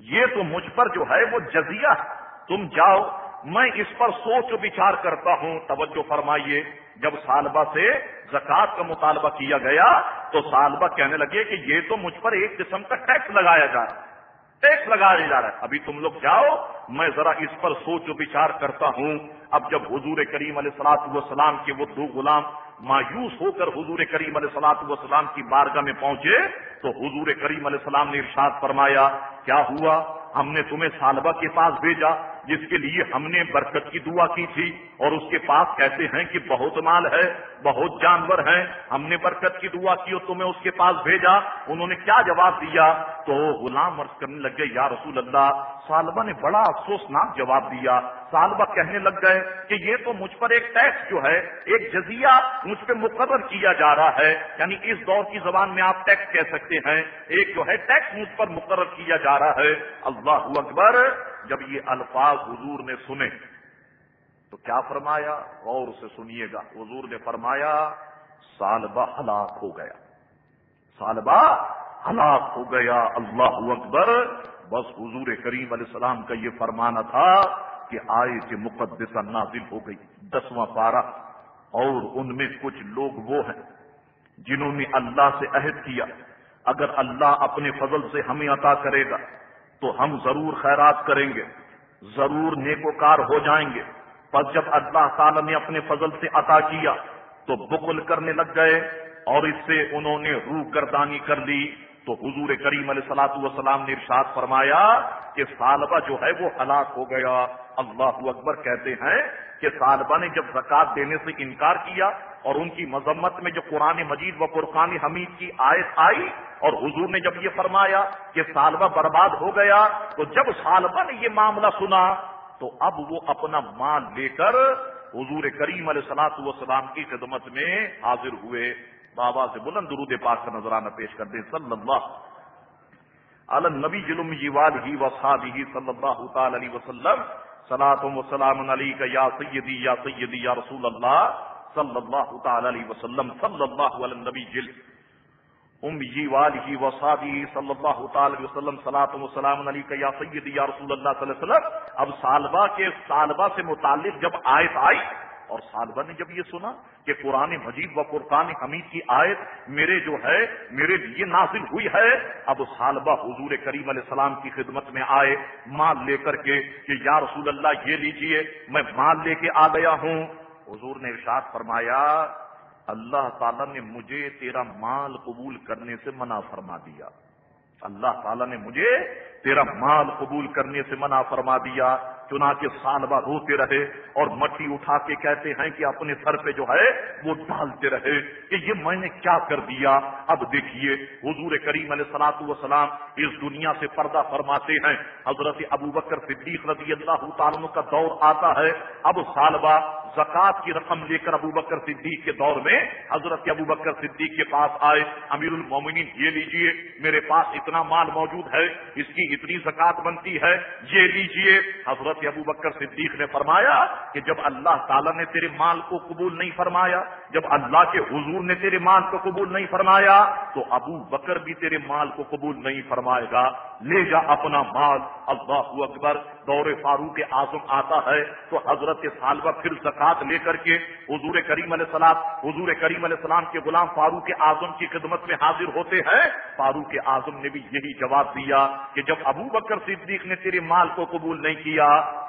یہ تو مجھ پر جو ہے وہ جزیہ تم جاؤ، میں اس پر سوچ بچار کرتا ہوں۔ توجہ فرمائیے۔ جب سالبہ سے زکات کا مطالبہ کیا گیا تو سالبہ کہنے لگے کہ یہ تو مجھ پر ایک قسم کا ٹیکس لگایا جا رہا ہے، ٹیکس لگایا جا رہا ہے۔ ابھی تم لوگ جاؤ، میں ذرا اس پر سوچ و بچار کرتا ہوں۔ اب جب حضور کریم علیہ سلاط وسلام کے وہ دو غلام مایوس ہو کر حضور کریم علیہ سلاط وسلام کی بارگاہ میں پہنچے تو حضور کریم علیہ السلام نے ارشاد فرمایا، کیا ہوا؟ ہم نے تمہیں سالبہ کے پاس بھیجا۔ جس کے لیے ہم نے برکت کی دعا کی تھی اور اس کے پاس کہتے ہیں کہ بہت مال ہے، بہت جانور ہیں، ہم نے برکت کی دعا کی اور تمہیں اس کے پاس بھیجا۔ انہوں نے کیا جواب دیا؟ تو غلام عرض کرنے لگ گئے یا رسول اللہ، سالبہ نے بڑا افسوسناک جواب دیا۔ سالبہ کہنے لگ گئے کہ یہ تو مجھ پر ایک ٹیکس جو ہے، ایک جزیہ مجھ پہ مقرر کیا جا رہا ہے۔ یعنی اس دور کی زبان میں آپ ٹیکس کہہ سکتے ہیں۔ ایک جو ہے، ٹیکس مجھ پر مقرر کیا جا رہا ہے۔ اللہ اکبر! جب یہ الفاظ حضور نے سنے، تو کیا فرمایا؟ غور سے سنیے گا۔ حضور نے فرمایا، سالبہ ہلاک ہو گیا۔ سالبہ ہلاک ہو گیا، اللہ اکبر۔ بس حضور کریم علیہ السلام کا یہ فرمانا تھا کہ آئے کے مقدس نازل ہو گئی، دسواں پارہ۔ اور ان میں کچھ لوگ وہ ہیں جنہوں نے اللہ سے عہد کیا۔ اگر اللہ اپنے فضل سے ہمیں عطا کرے گا تو ہم ضرور خیرات کریں گے، ضرور نیکوکار ہو جائیں گے۔ پر جب اللہ تعالی نے اپنے فضل سے عطا کیا، تو بکل کرنے لگ گئے اور اس سے انہوں نے روح گردانی کر لی۔ تو حضور کریم علیہ سلاط والسلام نے ارشاد فرمایا کہ سالبہ جو ہے وہ ہلاک ہو گیا۔ اللہ اکبر کہتے ہیں کہ سالبہ نے جب زکات دینے سے انکار کیا اور ان کی مذمت میں جو قرآن مجید و قرقان حمید کی آیت آئی اور حضور نے جب یہ فرمایا کہ سالبہ برباد ہو گیا تو جب سالبہ نے یہ معاملہ سنا تو اب وہ اپنا مال لے کر حضور کریم علیہ سلاط وسلام کی خدمت میں حاضر ہوئے۔ بابا سے بلند درود پاک کا نظرانہ پیش کر دیں۔ صلی اللہ علی نبی جلم جیوال ہی وصحابہ صلی اللہ تعالی علیہ وسلم۔ سلاۃ وسلام علی کا یا سیدی یا سیدی یا رسول اللہ۔ صلی اللہ تعالی علیہ وسلم صلی اللہ علی نبی جل. ام جی والی وصابی صلی اللہ تعالی وسلم صلاۃ وسلام علی کا یا سیدی یا رسول اللہ صلی اللہ علیہ وسلم. اب سالبہ کے سالبہ سے متعلق جب آیت آئی، اور سالبہ نے جب یہ سنا کہ قرآن مجید و قرقان حمید کی آیت میرے جو ہے، میرے لیے نازل ہوئی ہے، اب سالبہ حضور کریم علیہ السلام کی خدمت میں آئے، مال لے کر کے کہ یا رسول اللہ یہ لیجیے، میں مال لے کے آ گیا ہوں۔ حضور نے ارشاد فرمایا، اللہ تعالیٰ نے مجھے تیرا مال قبول کرنے سے منع فرما دیا۔ اللہ تعالیٰ نے مجھے تیرا مال قبول کرنے سے منع فرما دیا۔ چنانچہ سال بعد روتے رہے اور مٹی اٹھا کے کہتے ہیں کہ اپنے سر پہ جو ہے وہ ڈالتے رہے کہ یہ میں نے کیا کر دیا۔ اب دیکھیے، حضور کریم علیہ سلاط وسلام اس دنیا سے پردہ فرماتے ہیں۔ حضرت ابو بکر صدیق رضی اللہ تعالیٰ کا دور آتا ہے۔ اب سالبہ زکات کی رقم لے کر ابو بکر صدیق کے دور میں حضرت ابو بکر صدیق کے پاس آئے، امیر المومنین، یہ لیجیے، میرے پاس اتنا مال موجود ہے، اس کی اتنی زکات بنتی ہے، یہ لیجیے۔ حضرت ابو بکر صدیق نے فرمایا کہ جب اللہ تعالیٰ نے تیرے مال کو قبول نہیں فرمایا، جب اللہ کے حضور نے تیرے مال کو قبول نہیں فرمایا، تو ابو بکر بھی تیرے مال کو قبول نہیں فرمائے گا۔ لے جا اپنا مال۔ اللہ اکبر، دور فاروق اعظم آتا ہے تو حضرت سالبہ پھر زکات لے کر کے حضور کریم علیہ السلام، حضور کریم علیہ السلام کے غلام فاروق اعظم کی خدمت میں حاضر ہوتے ہیں۔ فاروق اعظم نے بھی یہی جواب دیا کہ جب ابو بکر صدیق نے تیرے مال کو قبول نہیں کیا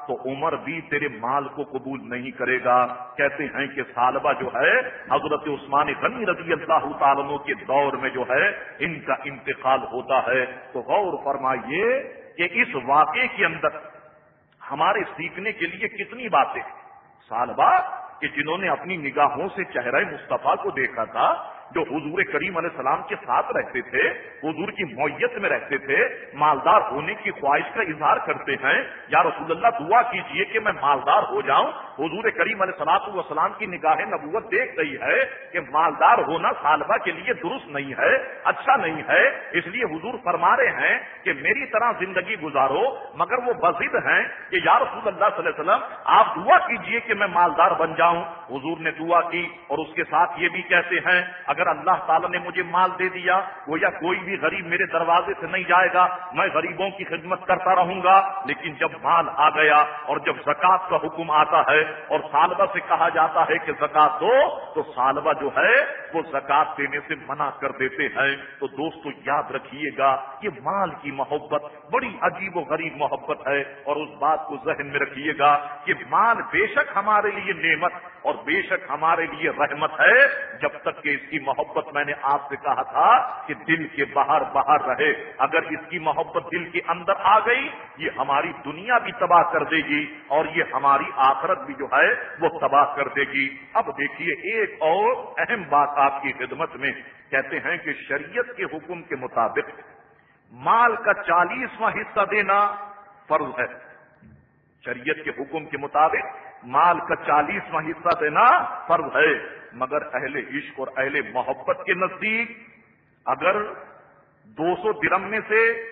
تو عمر بھی تیرے مال کو قبول نہیں کرے گا۔ کہتے ہیں کہ سالبہ جو ہے، حضرت عثمان غنی رضی اللہ تعالیٰ کے دور میں جو ہے، ان کا انتقال ہوتا ہے۔ تو غور فرمائیے کہ اس واقعے کے اندر ہمارے سیکھنے کے لیے کتنی باتیں سالبہ کہ جنہوں نے اپنی نگاہوں سے چہرہ مصطفیٰ کو دیکھا تھا جو حضور کریم علیہ السلام کے ساتھ رہتے تھے، حضور کی معیت میں رہتے تھے، مالدار ہونے کی خواہش کا اظہار کرتے ہیں۔ یا رسول اللہ، دعا کیجیے کہ میں مالدار ہو جاؤں حضور کریم علیہ سلاط والسلام کی نگاہ نبوت دیکھ رہی ہے کہ مالدار ہونا سالبہ کے لیے درست نہیں ہے اچھا نہیں ہے۔ اس لیے حضور فرما رہے ہیں کہ میری طرح زندگی گزارو، مگر وہ بزد ہیں کہ یا رسول اللہ صلی اللہ علیہ وسلم، آپ دعا کیجیے کہ میں مالدار بن جاؤں۔ حضور نے دعا کی اور اس کے ساتھ یہ بھی کہتے ہیں، اگر اللہ تعالیٰ نے مجھے مال دے دیا، وہ یا کوئی بھی غریب میرے دروازے سے نہیں جائے گا، میں غریبوں کی خدمت کرتا رہوں گا۔ لیکن جب مال آ گیا اور جب زکات کا حکم آتا ہے اور سالبہ سے کہا جاتا ہے کہ زکات دو، تو سالبہ جو ہے، وہ زکات دینے سے منع کر دیتے ہیں۔ تو دوستو، یاد رکھیے گا کہ مال کی محبت بڑی عجیب و غریب محبت ہے۔ اور اس بات کو ذہن میں رکھیے گا کہ مال بے شک ہمارے لیے نعمت اور بے شک ہمارے لیے رحمت ہے۔ جب تک کہ اس کی محبت میں نے آپ سے کہا تھا کہ دل کے باہر باہر رہے۔ اگر اس کی محبت دل کے اندر آ گئی، یہ ہماری دنیا بھی تباہ کر دے گی اور یہ ہماری آخرت بھی جو ہے وہ تباہ کر دے گی۔ اب دیکھیے ایک اور اہم بات آپ کی خدمت میں۔ کہتے ہیں کہ شریعت کے حکم کے مطابق مال کا چالیسواں حصہ دینا فرض ہے۔ شریعت کے حکم کے مطابق مال کا چالیسواں حصہ دینا فرض ہے۔ مگر اہل عشق اور اہل محبت کے نزدیک اگر دو سو درم میں سے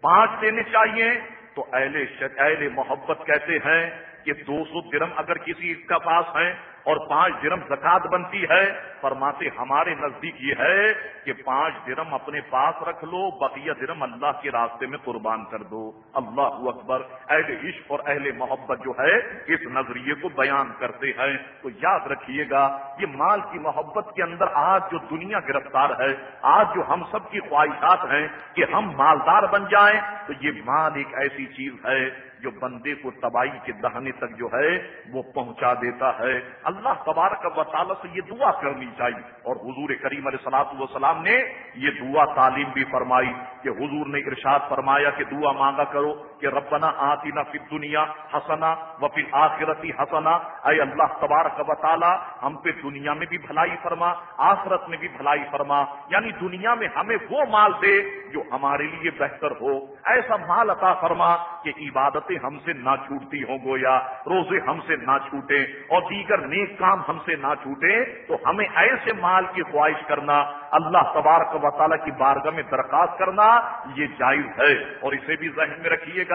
پانچ دینے چاہیے تو اہل اہل محبت کہتے ہیں؟ کہ دو سو درم اگر کسی کا پاس ہے اور پانچ درم زکات بنتی ہے، فرماتے ہمارے نزدیک یہ ہے کہ پانچ درم اپنے پاس رکھ لو، بقیہ درم اللہ کے راستے میں قربان کر دو۔ اللہ اکبر، اہل عشق اور اہل محبت جو ہے، اس نظریے کو بیان کرتے ہیں۔ تو یاد رکھیے گا، یہ مال کی محبت کے اندر آج جو دنیا گرفتار ہے، آج جو ہم سب کی خواہشات ہیں کہ ہم مالدار بن جائیں، تو یہ مال ایک ایسی چیز ہے جو بندے کو تباہی کے دہنے تک جو ہے وہ پہنچا دیتا ہے۔ اللہ تبارک و تعالیٰ سے یہ دعا کرنی چاہیے۔ اور حضور کریم علیہ صلاحت وسلام نے یہ دعا تعلیم بھی فرمائی کہ حضور نے ارشاد فرمایا کہ دعا مانگا کرو۔ کہ ربنا آتی نہ فی دنیا ہسنا و پھر آخرتی ہسنا اے اللہ تبارک و تعالیٰ، ہم پہ دنیا میں بھی بھلائی فرما، آخرت میں بھی بھلائی فرما۔ یعنی دنیا میں ہمیں وہ مال دے جو ہمارے لیے بہتر ہو۔ ایسا مال عطا فرما کہ عبادتیں ہم سے نہ چھوٹتی ہوں گویا، روزے ہم سے نہ چھوٹے اور دیگر نیک کام ہم سے نہ چھوٹے تو ہمیں ایسے مال کی خواہش کرنا، اللہ تبارک و تعالیٰ کی بارگاہ میں درخواست کرنا، یہ جائز ہے۔ اور اسے بھی ذہن میں رکھیے گا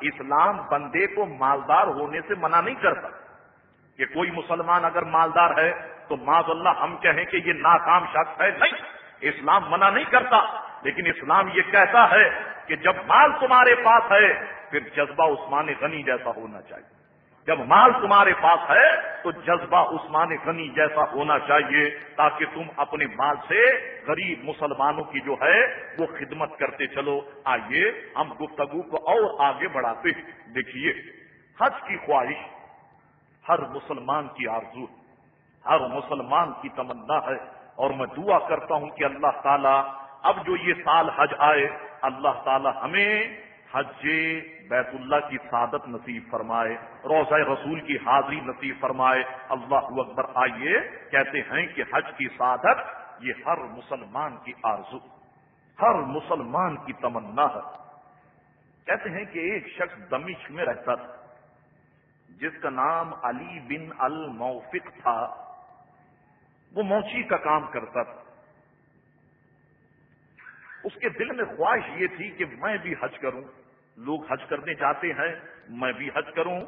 اسلام بندے کو مالدار ہونے سے منع نہیں کرتا؟ کہ کوئی مسلمان اگر مالدار ہے تو معذ اللہ ہم کہیں کہ یہ ناکام شخص ہے، نہیں، اسلام منع نہیں کرتا۔ لیکن اسلام یہ کہتا ہے کہ جب مال تمہارے پاس ہے، پھر جذبہ عثمان غنی جیسا ہونا چاہیے۔ جب مال تمہارے پاس ہے تو جذبہ عثمان غنی جیسا ہونا چاہیے تاکہ تم اپنے مال سے غریب مسلمانوں کی جو ہے وہ خدمت کرتے چلو۔ آئیے ہم گفتگو کو اور آگے بڑھاتے دیکھیے، حج کی خواہش ہر مسلمان کی آرزو ہر مسلمان کی تمنا ہے۔ اور میں دعا کرتا ہوں کہ اللہ تعالیٰ اب جو یہ سال حج آئے، اللہ تعالیٰ ہمیں حج بیت اللہ کی سعادت نصیب فرمائے، روزہ رسول کی حاضری نصیب فرمائے۔ اللہ اکبر، آئیے کہتے ہیں کہ حج کی سعادت یہ ہر مسلمان کی آرزو، ہر مسلمان کی تمنا ہے۔ کہتے ہیں کہ ایک شخص دمشق میں رہتا تھا، جس کا نام علی بن الموفق تھا۔ وہ موچی کا کام کرتا تھا۔ اس کے دل میں خواہش یہ تھی کہ میں بھی حج کروں۔ لوگ حج کرنے جاتے ہیں، میں بھی حج کروں۔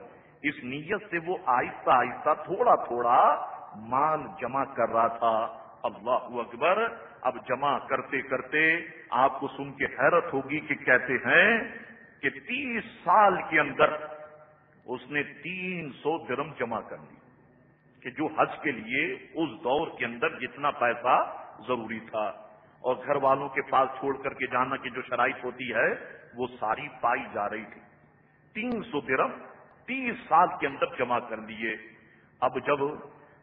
اس نیت سے وہ آہستہ آہستہ تھوڑا تھوڑا مال جمع کر رہا تھا۔ اللہ اکبر۔ اب جمع کرتے کرتے آپ کو سن کے حیرت ہوگی کہ کہتے ہیں کہ تیس سال کے اندر اس نے تین سو درم جمع کر لی کہ جو حج کے لیے اس دور کے اندر جتنا پیسہ ضروری تھا۔ اور گھر والوں کے پاس چھوڑ کر کے جانا کی جو شرائط ہوتی ہے وہ ساری پائی جا رہی تھی۔ تین سو درم تیس سال کے اندر جمع کر لیے اب جب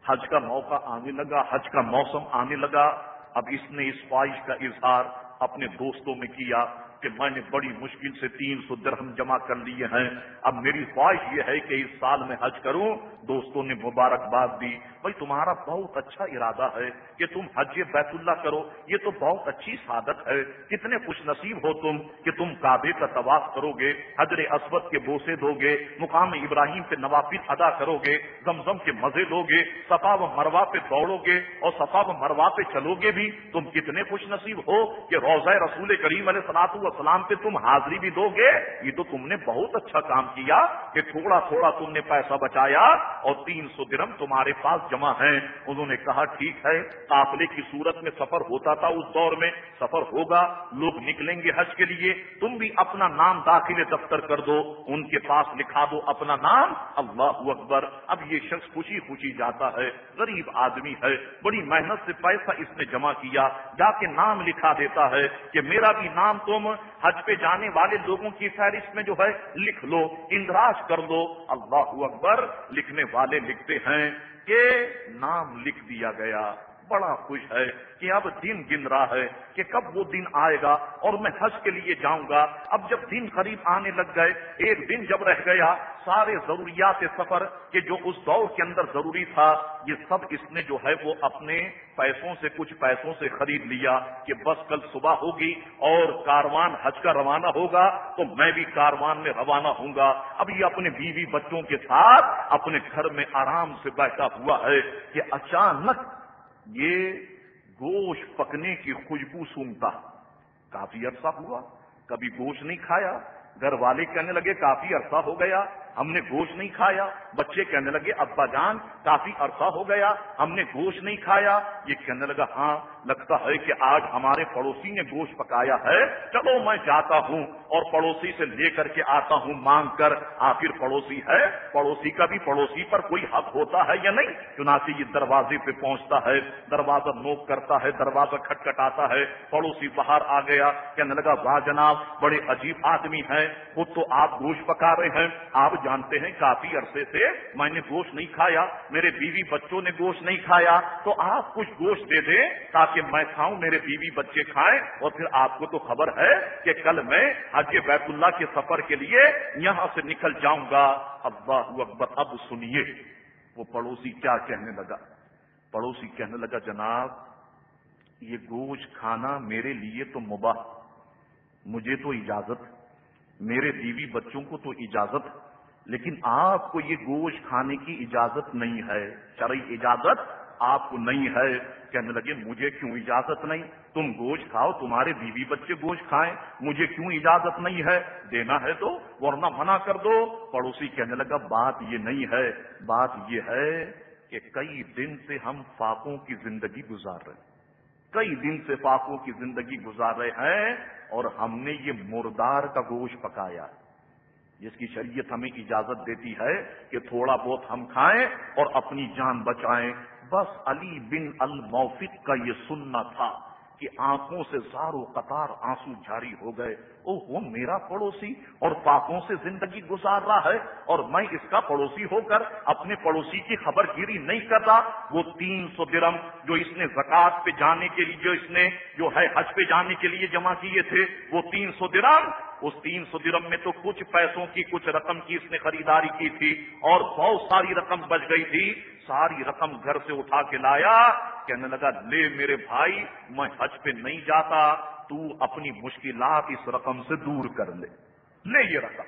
حج کا موقع آنے لگا، حج کا موسم آنے لگا، اب اس نے اس خواہش کا اظہار اپنے دوستوں میں کیا کہ میں نے بڑی مشکل سے تین سو درہم جمع کر لیے ہیں۔ اب میری خواہش یہ ہے کہ اس سال میں حج کروں۔ دوستوں نے مبارکباد دی بھائی تمہارا بہت اچھا ارادہ ہے کہ تم حج بیت اللہ کرو، یہ تو بہت اچھی سعادت ہے۔ کتنے خوش نصیب ہو تم کہ تم کعبے کا طواف کرو گے حضر اسود کے بوسے دو گے مقام ابراہیم پہ نوافل ادا کرو گے زمزم کے مزے دو گے صفا و مروا پہ دوڑو گے اور صفا و مروا پہ چلو گے بھی۔ تم کتنے خوش نصیب ہو کہ روزہ رسول کریم علیہ سلاط والسلام پہ تم حاضری بھی دو گے یہ تو تم نے بہت اچھا کام کیا کہ تھوڑا تھوڑا تم نے پیسہ بچایا اور تین سو درم تمہارے پاس جمع ہیں۔ انہوں نے کہا، ٹھیک ہے، قافلے کی صورت میں سفر ہوتا تھا اس دور میں، سفر ہوگا، لوگ نکلیں گے حج کے لیے، تم بھی اپنا نام داخل دفتر کر دو، ان کے پاس لکھا دو اپنا نام، اللہ اکبر۔ اب یہ شخص خوشی خوشی جاتا ہے، غریب آدمی ہے، بڑی محنت سے پیسہ اس نے جمع کیا، جا کے نام لکھا دیتا ہے کہ میرا بھی نام تم، حج پہ جانے والے لوگوں کی فہرست میں جو ہے، لکھ لو، اندراج کر دو۔ اللہ اکبر لکھنے والے لکھتے ہیں کہ نام لکھ دیا گیا۔ بڑا خوش ہے کہ اب دن گن رہا ہے کہ کب وہ دن آئے گا اور میں حج کے لیے جاؤں گا۔ اب جب دن قریب آنے لگ گئے، ایک دن جب رہ گیا، سارے ضروریات سفر کہ جو اس دور کے اندر ضروری تھا، یہ سب اس نے جو ہے وہ اپنے پیسوں سے، کچھ پیسوں سے خرید لیا کہ بس کل صبح ہوگی اور کاروان، حج کا روانہ ہوگا تو میں بھی کاروان میں روانہ ہوں گا۔ اب یہ اپنے بیوی بچوں کے ساتھ اپنے گھر میں آرام سے بیٹھا ہوا ہے کہ اچانک یہ گوشت پکنے کی خوشبو سونگتا۔ کافی عرصہ ہوا، کبھی گوشت نہیں کھایا۔ گھر والے کہنے لگے، کافی عرصہ ہو گیا، ہم نے گوشت نہیں کھایا۔ بچے کہنے لگے، ابا جان، کافی عرصہ ہو گیا، ہم نے گوشت نہیں کھایا۔ یہ کہنے لگا ہاں لگتا ہے کہ آج ہمارے پڑوسی نے گوشت پکایا ہے۔ چلو میں جاتا ہوں اور پڑوسی سے لے کر کے آتا ہوں، مانگ کر۔ آخر پڑوسی ہے۔ پڑوسی کا بھی پڑوسی پر کوئی حق ہوتا ہے یا نہیں؟ چنانچہ یہ دروازے پہ پہنچتا ہے، دروازہ نوک کرتا ہے، دروازہ کھٹکھٹاتا ہے۔ پڑوسی باہر آ گیا، کہنے لگا، واہ جناب، بڑے عجیب آدمی ہیں۔ خود تو آپ گوشت پکا رہے ہیں۔ آپ جانتے ہیں، کافی عرصے سے میں نے گوشت نہیں کھایا، میرے بیوی بچوں نے گوشت نہیں کھایا۔ تو آپ کچھ گوشت دے دیں تاکہ میں کھاؤں، میرے بیوی بچے کھائیں، اور پھر آپ کو تو خبر ہے کہ کل میں حج بیت اللہ کے سفر کے لیے یہاں سے نکل جاؤں گا۔ ابا اکبر، اب سنیے، وہ پڑوسی کیا کہنے لگا؟ پڑوسی کہنے لگا، جناب، یہ گوشت کھانا میرے لیے تو مباح، مجھے تو اجازت، میرے بیوی بچوں کو تو اجازت، لیکن آپ کو یہ گوشت کھانے کی اجازت نہیں ہے۔ شرعی اجازت آپ کو نہیں ہے کہنے لگے، مجھے کیوں اجازت نہیں؟ تم گوشت کھاؤ، تمہارے بیوی بچے گوشت کھائیں، مجھے کیوں اجازت نہیں ہے؟ دینا ہے تو، ورنہ منع کر دو۔ پڑوسی کہنے لگا، بات یہ نہیں ہے، بات یہ ہے کہ کئی دن سے ہم فاقوں کی زندگی گزار رہے کئی دن سے فاقوں کی زندگی گزار رہے ہیں اور ہم نے یہ مردار کا گوشت پکایا۔ جس کی شریعت ہمیں اجازت دیتی ہے کہ تھوڑا بہت ہم کھائیں اور اپنی جان بچائیں۔ بس علی بن الموفق کا یہ سننا تھا کہ آنکھوں سے زارو قطار آنسو جاری ہو گئے۔ او وہ میرا پڑوسی اور پاپوں سے زندگی گزار رہا ہے اور میں اس کا پڑوسی ہو کر اپنے پڑوسی کی خبر گیری نہیں کر رہا۔ وہ تین سو درم جو اس نے زکات پہ جانے کے لیے، جو اس نے جو ہے حج پہ جانے کے لیے جمع کیے تھے، وہ تین سو درم اس تین سو درم میں تو کچھ پیسوں کی کچھ رقم کی اس نے خریداری کی تھی اور بہت ساری رقم بچ گئی تھی ساری رقم گھر سے اٹھا کے لایا کہنے لگا، لے میرے بھائی، میں حج پہ نہیں جاتا، تو اپنی مشکلات اس رقم سے دور کر لے۔ لے یہ رقم۔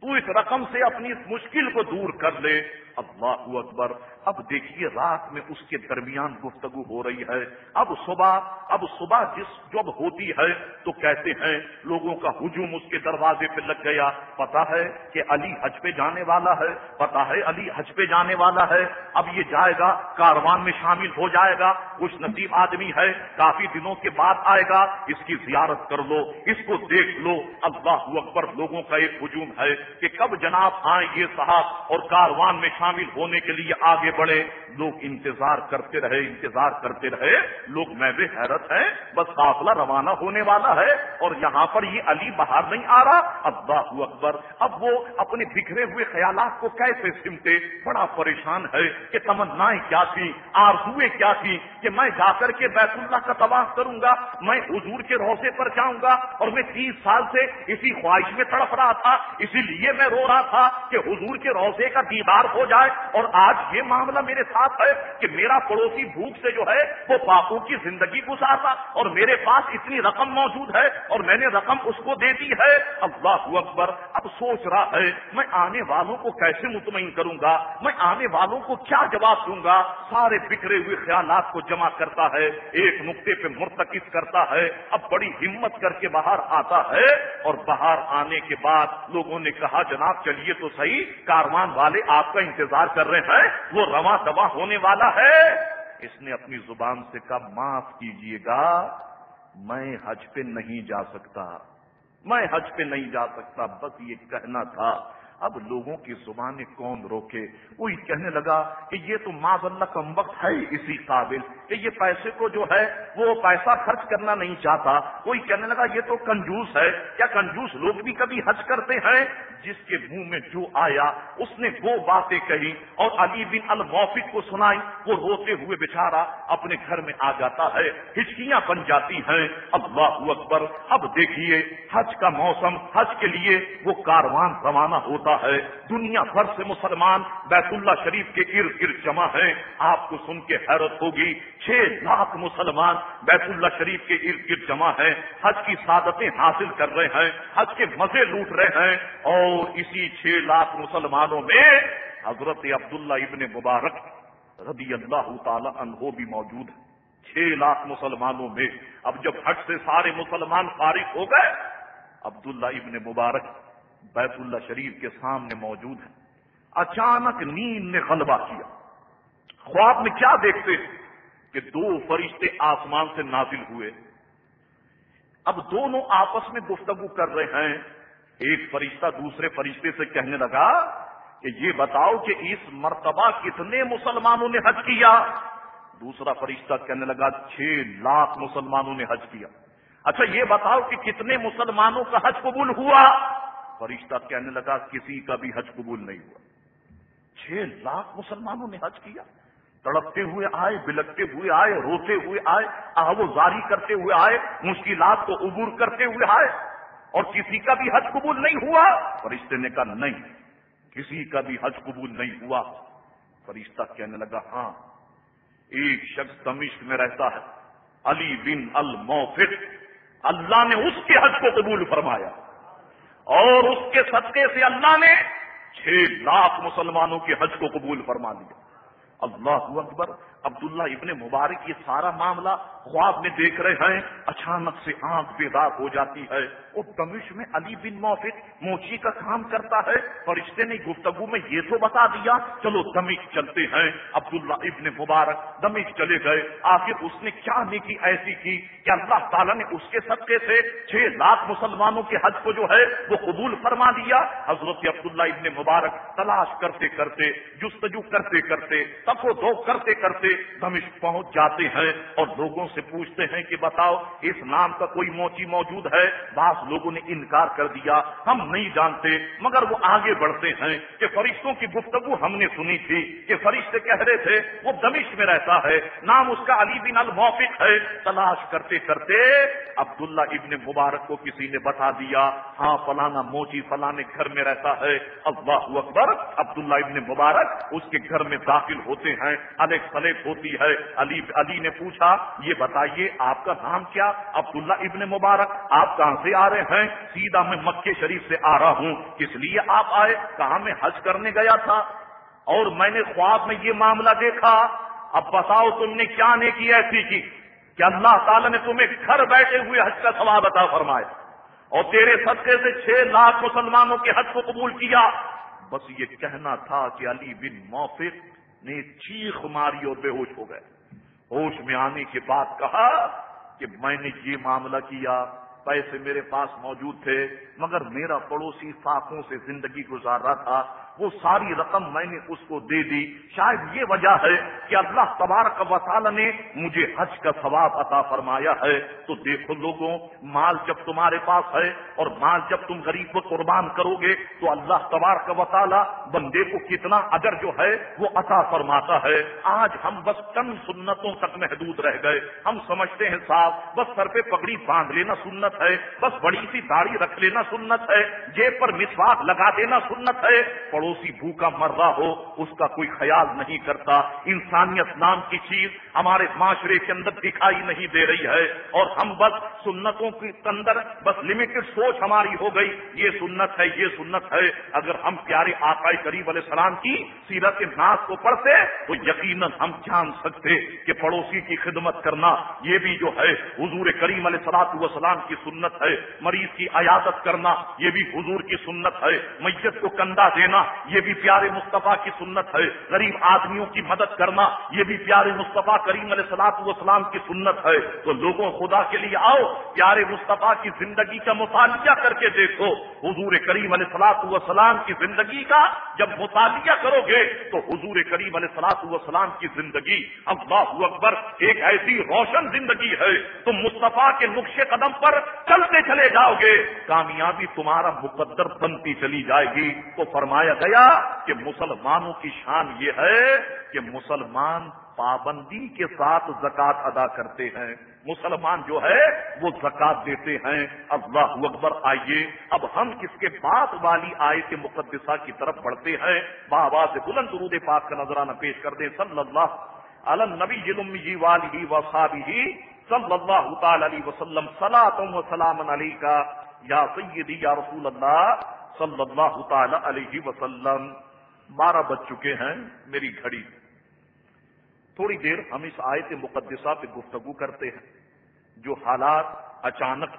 تو اس رقم سے اپنی اس مشکل کو دور کر لے۔ اللہ اکبر، اب دیکھیے رات میں اس کے درمیان گفتگو ہو رہی ہے۔ اب صبح اب صبح جس جب ہوتی ہے تو کہتے ہیں، لوگوں کا ہجوم اس کے دروازے پہ لگ گیا۔ پتا ہے کہ علی حج پہ جانے والا ہے۔ پتا ہے علی حج پہ جانے والا ہے۔ اب یہ جائے گا، کاروان میں شامل ہو جائے گا۔ کچھ نصیب آدمی ہے۔ کافی دنوں کے بعد آئے گا۔ اس کی زیارت کر لو، اس کو دیکھ لو۔ اللہ اکبر، لوگوں کا ایک ہجوم ہے کہ کب جناب آئیں یہ صاحب اور کاروان میں شامل ہونے کے لیے آگے بڑھے۔ لوگ انتظار کرتے رہے، انتظار کرتے رہے۔ لوگ میں بھی حیرت ہے، بس قافلہ روانہ ہونے والا ہے اور یہاں پر یہ علی باہر نہیں آ رہا۔ اللہ اکبر۔ اب وہ اپنے بکھرے ہوئے خیالات کو کیسے سمتے بڑا پریشان ہے کہ تمنا کیا تھی آرزویں کیا تھی کہ میں جا کر کے بیت اللہ کا تباہ کروں گا، میں حضور کے روزے پر جاؤں گا اور میں تیس سال سے اسی خواہش میں تڑپ رہا تھا، اسی لیے میں رو رہا تھا کہ حضور کے روزے کا دیدار ہو جائے اور آج یہ معاملہ میرے ساتھ ہے کہ میرا پڑوسی بھوک سے جو ہے وہ پاپوں کی زندگی گزارتا اور میرے پاس اتنی رقم موجود ہے اور میں نے رقم اس کو دے دی ہے۔ اللہ اکبر، اب سوچ رہا ہے میں آنے والوں کو کیسے مطمئن کروں گا؟ میں آنے والوں کو کیا جواب دوں گا؟ سارے بکھرے ہوئے خیالات کو جمع کرتا ہے، ایک نقطے پہ مرتکز کرتا ہے، اب بڑی ہمت کر کے باہر آتا ہے اور باہر آنے کے بعد لوگوں نے کہا، جناب چلیے تو صحیح، کاروان والے آپ کا انتظار کر رہے ہیں، وہ رواں دوا ہونے والا ہے۔ اس نے اپنی زبان سے کہا، معاف کیجیے گا، میں حج پہ نہیں جا سکتا۔ میں حج پہ نہیں جا سکتا، بس یہ کہنا تھا۔ اب لوگوں کی زبانیں کون روکے؟ وہی کہنے لگا کہ یہ تو معذ اللہ کم وقت ہے، اسی قابل کہ یہ پیسے کو جو ہے وہ پیسہ خرچ کرنا نہیں چاہتا۔ کوئی کہنے لگا یہ تو کنجوس ہے۔ کیا کنجوس لوگ بھی کبھی حج کرتے ہیں؟ جس کے منہ میں جو آیا، اس نے وہ باتیں کہی اور علی بن الموفق کو سنائی۔ وہ روتے ہوئے بےچارا اپنے گھر میں آ جاتا ہے۔ ہچکیاں بن جاتی ہیں۔ اللہ اکبر۔ اب دیکھیے، حج کا موسم، حج کے لیے وہ کاروان روانہ ہوتا ہے۔ دنیا بھر سے مسلمان بیت اللہ شریف کے ارد گرد جمع ہیں۔ آپ کو سن کے حیرت ہوگی چھ لاکھ مسلمان بیت اللہ شریف کے ارد گرد جمع ہیں، حج کی سعادتیں حاصل کر رہے ہیں، حج کے مزے لوٹ رہے ہیں اور اسی چھ لاکھ مسلمانوں میں حضرت عبداللہ ابن مبارک رضی اللہ تعالی عنہ بھی موجود ہے چھ لاکھ مسلمانوں میں اب جب حج سے سارے مسلمان فارغ ہو گئے، عبداللہ ابن مبارک بیت اللہ شریف کے سامنے موجود ہے اچانک نیند نے غلبہ کیا۔ خواب میں کیا دیکھتے کہ دو فرشتے آسمان سے نازل ہوئے۔ اب دونوں آپس میں گفتگو کر رہے ہیں۔ ایک فرشتہ دوسرے فرشتے سے کہنے لگا کہ یہ بتاؤ کہ اس مرتبہ کتنے مسلمانوں نے حج کیا۔ دوسرا فرشتہ کہنے لگا، چھ لاکھ مسلمانوں نے حج کیا۔ اچھا یہ بتاؤ کہ کتنے مسلمانوں کا حج قبول ہوا؟ فرشتہ کہنے لگا، کسی کا بھی حج قبول نہیں ہوا۔ چھ لاکھ مسلمانوں نے حج کیا۔ تڑپتے ہوئے آئے، بلکتے ہوئے آئے، روتے ہوئے آئے آو زاری کرتے ہوئے آئے، مشکلات کو عبور کرتے ہوئے آئے، اور کسی کا بھی حج قبول نہیں ہوا، فرشتے نے کہا نہیں، کسی کا بھی حج قبول نہیں ہوا، فرشتہ کہنے لگا ہاں ایک شخص دمشق میں رہتا ہے، علی بن الموفق، اللہ نے اس کے حج کو قبول فرمایا، اور اس کے صدقے سے اللہ نے چھ لاکھ مسلمانوں کے حج کو قبول فرما لیا۔ اللہ اکبر عبداللہ ابن مبارک، یہ سارا معاملہ خواب میں دیکھ رہے ہیں۔ اچانک سے آنکھ بیدار ہو جاتی ہے۔ وہ دمش میں علی بن موفق موچی کا کام کرتا ہے۔ فرشتے نے گفتگو میں یہ تو بتا دیا، چلو دمش چلتے ہیں۔ عبداللہ ابن مبارک دمش چلے گئے۔ آخر اس نے کیا نیکی ایسی کی کہ اللہ تعالیٰ نے اس کے صدقے سے چھ لاکھ مسلمانوں کے حج کو جو ہے وہ قبول فرما دیا۔ حضرت عبداللہ ابن مبارک تلاش کرتے کرتے، جستجو کرتے کرتے تک و دو کرتے کرتے دمشق پہنچ جاتے ہیں اور لوگوں سے پوچھتے ہیں کہ بتاؤ اس نام کا کوئی موچی موجود ہے؟ بعض لوگوں نے انکار کر دیا، ہم نہیں جانتے، مگر وہ آگے بڑھتے ہیں کہ فرشتوں کی گفتگو ہم نے سنی تھی، کہ فرشتے کہہ رہے تھے، وہ دمشق میں رہتا ہے، نام اس کا علی بن الموفق ہے۔ تلاش کرتے کرتے عبداللہ ابن مبارک کو کسی نے بتا دیا ہاں فلانا موچی فلانے گھر میں رہتا ہے۔ اللہ اکبر، عبداللہ ابن مبارک اس کے گھر میں داخل ہوتے ہیں۔ الگ ہوتی ہے۔ علی علی نے پوچھا، یہ بتائیے آپ کا نام کیا؟ عبداللہ ابن مبارک۔ آپ کہاں سے آ رہے ہیں؟ سیدھا میں مکے شریف سے آ رہا ہوں۔ کس لیے آپ آئے؟ کہاں میں حج کرنے گیا تھا؟ اور میں نے خواب میں یہ معاملہ دیکھا۔ اب بتاؤ تم نے کیا نے کی ایسی کی کہ اللہ تعالیٰ نے تمہیں گھر بیٹھے ہوئے حج کا سواب عطا فرمایا۔ اور تیرے صدقے سے چھ لاکھ مسلمانوں کے حج کو قبول کیا۔ بس یہ کہنا تھا کہ علی بن موفق نے چیخ ماری اور بے ہوش ہو گئے۔ ہوش میں آنے کے بعد کہا کہ میں نے یہ معاملہ کیا۔ پیسے میرے پاس موجود تھے، مگر میرا پڑوسی فاقوں سے زندگی گزار رہا تھا۔ وہ ساری رقم میں نے اس کو دے دی۔ شاید یہ وجہ ہے کہ اللہ تبارک و تعالی نے مجھے حج کا ثواب عطا فرمایا ہے۔ تو دیکھو لوگوں، مال جب تمہارے پاس ہے اور مال جب تم غریب کو قربان کرو گے، تو اللہ تبارک و تعالی بندے کو کتنا اجر جو ہے وہ عطا فرماتا ہے۔ آج ہم بس چند سنتوں تک محدود رہ گئے۔ ہم سمجھتے ہیں صاحب، بس سر پہ پگڑی باندھ لینا سنت ہے، بس بڑی سی داڑھی رکھ لینا سنت ہے، جیب پر مسواک لگا دینا سنت ہے۔ پڑوسی بھوکا مر رہا ہو، اس کا کوئی خیال نہیں کرتا۔ انسانیت نام کی چیز ہمارے معاشرے کے اندر دکھائی نہیں دے رہی ہے۔ اور ہم بس سنتوں کے اندر بس لمیٹڈ سوچ ہماری ہو گئی۔ یہ سنت ہے، یہ سنت ہے۔ اگر ہم پیارے آقائے کریم علیہ السلام کی سیرت ناس کو پڑھتے، تو یقیناً ہم جان سکتے کہ پڑوسی کی خدمت کرنا یہ بھی جو ہے، حضور کریم علیہ سلاط وسلام کی سنت ہے، مریض کی عیادت کرنا، یہ بھی حضور کی سنت ہے۔ میت کو کندھا دینا، یہ بھی پیارے مصطفیٰ کی سنت ہے۔ غریب آدمیوں کی مدد کرنا، یہ بھی پیارے مصطفیٰ کریم علیہ سلاط وسلام کی سنت ہے۔ تو لوگوں، خدا کے لیے آؤ، پیارے مصطفیٰ کی زندگی کا مطالعہ کر کے دیکھو۔ حضور کریم علیہ سلاط وسلام کی زندگی کا جب مطالعہ کرو گے، تو حضور کریم علیہ سلاط وسلام کی زندگی، اللہ اکبر، ایک ایسی روشن زندگی ہے۔ تم مصطفیٰ کے نقش قدم پر چلتے چلے جاؤ گے، کامیابی تمہارا مقدر بنتی چلی جائے گی۔ تو فرمایا گیا کہ مسلمانوں کی شان یہ ہے کہ مسلمان پابندی کے ساتھ زکات ادا کرتے ہیں۔ مسلمان جو ہے، وہ زکات دیتے ہیں۔ اللہ اکبر، آئیے، اب ہم اس کے بعد والی آئے کے مقدسہ کی طرف بڑھتے ہیں۔ بابا سے بلند درود پاک کا نظرانہ پیش کر دیں۔ صلی اللہ علم نبی ظلم جی والی و صابی صلی اللہ تعالی علیہ وسلم سلام و سلام علی کا یا سیدی یا رسول اللہ صلی اللہ تعالی علیہ وسلم بارہ بج چکے ہیں میری گھڑی تھوڑی دیر ہم اس آیت مقدسہ پہ گفتگو کرتے ہیں۔ جو حالات اچانک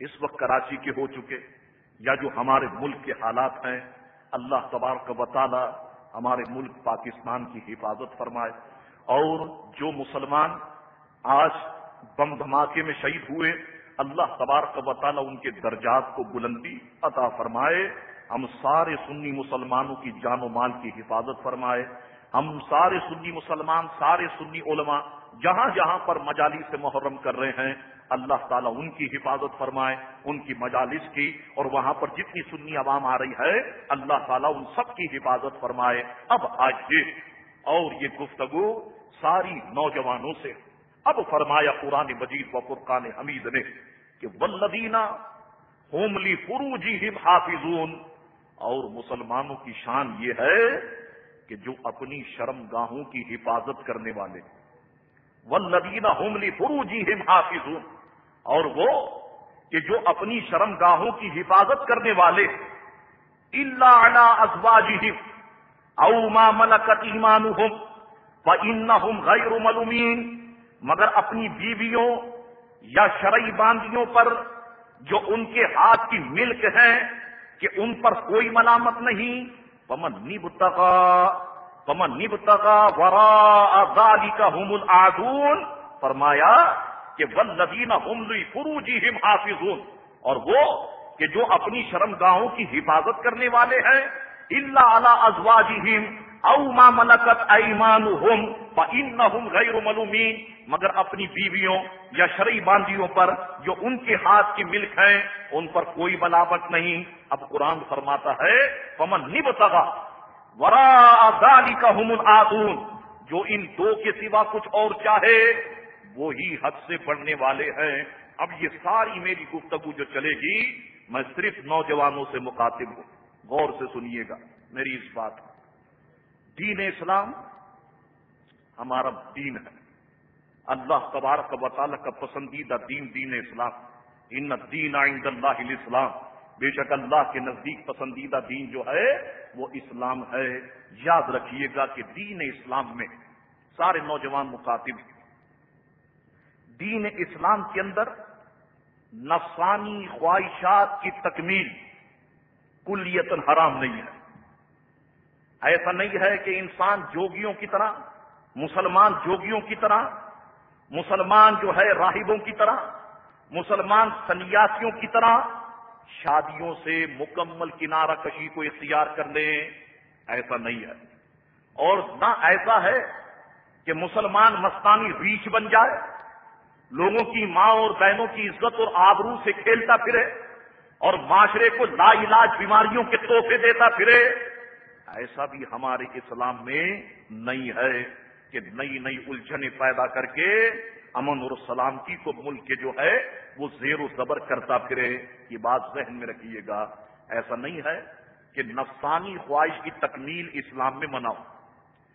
اس وقت کراچی کے ہو چکے یا جو ہمارے ملک کے حالات ہیں، اللہ تبارک و تعالی ہمارے ملک پاکستان کی حفاظت فرمائے اور جو مسلمان آج بم دھماکے میں شہید ہوئے۔ اللہ تبارک و تعالی ان کے درجات کو بلندی عطا فرمائے۔ ہم سارے سنی مسلمانوں کی جان و مال کی حفاظت فرمائے۔ ہم سارے سنی مسلمان، سارے سنی علماء جہاں جہاں پر مجالس سے محرم کر رہے ہیں، اللہ تعالیٰ ان کی حفاظت فرمائے، ان کی مجالس کی۔ اور وہاں پر جتنی سنی عوام آ رہی ہے، اللہ تعالیٰ ان سب کی حفاظت فرمائے۔ اب آج یہ اور یہ گفتگو ساری نوجوانوں سے۔ اب فرمایا قرآن مجید و فرقان حمید نے کہ ولدینہ ہوملی فروجی ہم حافظون۔ اور مسلمانوں کی شان یہ ہے کہ جو اپنی شرم گاہوں کی حفاظت کرنے والے۔ ولدینہ ہوملی فروجی ہم حافظون۔ اور وہ کہ جو اپنی شرم گاہوں کی حفاظت کرنے والے۔ اللہ علی ازواجہم او ما ملکت ایمانہم فانہم غیر ملومین مگر اپنی بیویوں یا شرعی باندیوں پر جو ان کے ہاتھ کی ملک ہیں کہ ان پر کوئی ملامت نہیں۔ پمن نب تقا پمن نب تقا ورا کا ہم العدون فرمایا کہ ولدین ہم فروجی ہم حافظون۔ اور وہ کہ جو اپنی شرم گاہوں کی حفاظت کرنے والے ہیں۔ اللہ اعلی ازواجی او ما ملکت ایمان ہم غیر ملومین مگر اپنی بیویوں یا شرعی باندیوں پر جو ان کے ہاتھ کی ملک ہیں، ان پر کوئی بلاوٹ نہیں۔ اب قرآن فرماتا ہے پمن نب تگا ورا کا ہم آدون جو ان دو کے سوا کچھ اور چاہے، وہی حد سے بڑھنے والے ہیں۔ اب یہ ساری میری گفتگو جو چلے گی، میں صرف نوجوانوں سے مخاطب ہوں۔ غور سے سنیے گا، میری اس بات دین اسلام ہمارا دین ہے۔ اللہ تبارک و تعالی کا پسندیدہ دین دین اسلام۔ ان دین عند اللہ الاسلام۔ بے شک اللہ کے نزدیک پسندیدہ دین جو ہے وہ اسلام ہے۔ یاد رکھیے گا کہ دین اسلام میں سارے نوجوان مخاطب دین اسلام کے اندر نفسانی خواہشات کی تکمیل کلیتن حرام نہیں ہے۔ ایسا نہیں ہے کہ انسان جوگیوں کی طرح، مسلمان جوگیوں کی طرح، مسلمان جو ہے راہبوں کی طرح، مسلمان سنیاسیوں کی طرح شادیوں سے مکمل کنارہ کشی کو اختیار کر لیں، ایسا نہیں ہے۔ اور نہ ایسا ہے کہ مسلمان مستانی ریچھ بن جائے، لوگوں کی ماں اور بہنوں کی عزت اور آبرو سے کھیلتا پھرے، اور معاشرے کو لا علاج بیماریوں کے تحفے دیتا پھرے۔ ایسا بھی ہمارے اسلام میں نہیں ہے کہ نئی نئی الجھنیں پیدا کر کے امن اور سلامتی کو ملک کے جو ہے وہ زیر و زبر کرتا پھرے، یہ بات ذہن میں رکھیے گا۔ ایسا نہیں ہے کہ نفسانی خواہش کی تکمیل اسلام میں مناؤ۔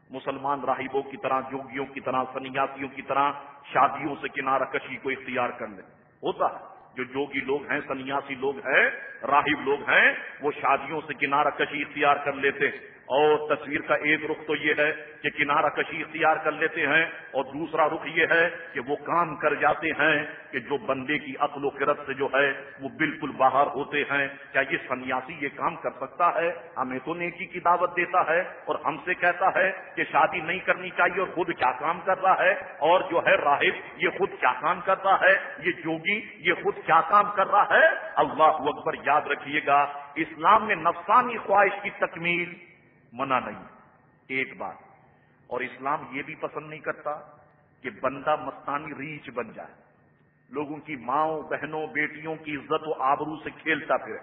مسلمان راہبوں کی طرح، جوگیوں کی طرح، سنیاسیوں کی طرح، شادیوں سے کنارہ کشی کو اختیار کر لیں ہوتا ہے۔ جو جوگی لوگ ہیں، سنیاسی لوگ ہیں، راہب لوگ ہیں، وہ شادیوں سے کنارہ کشی اختیار کر لیتے ہیں۔ اور تصویر کا ایک رخ تو یہ ہے کہ کنارہ کشی اختیار کر لیتے ہیں اور دوسرا رخ یہ ہے کہ وہ کام کر جاتے ہیں کہ جو بندے کی عقل و قرت سے جو ہے وہ بالکل باہر ہوتے ہیں۔ کیا یہ سنیاسی یہ کام کر سکتا ہے؟ ہمیں تو نیکی کی دعوت دیتا ہے اور ہم سے کہتا ہے کہ شادی نہیں کرنی چاہیے اور خود کیا کام کر رہا ہے؟ اور جو ہے راہب، یہ خود کیا کام کر رہا ہے؟ یہ جوگی، یہ خود کیا کام کر رہا ہے؟ اللہ اکبر، یاد رکھیے گا، اسلام میں نفسانی خواہش کی تکمیل منع نہیں ایک بات۔ اور اسلام یہ بھی پسند نہیں کرتا کہ بندہ مستانی ریچ بن جائے۔ لوگوں کی ماؤں، بہنوں، بیٹیوں کی عزت و آبرو سے کھیلتا پھرے۔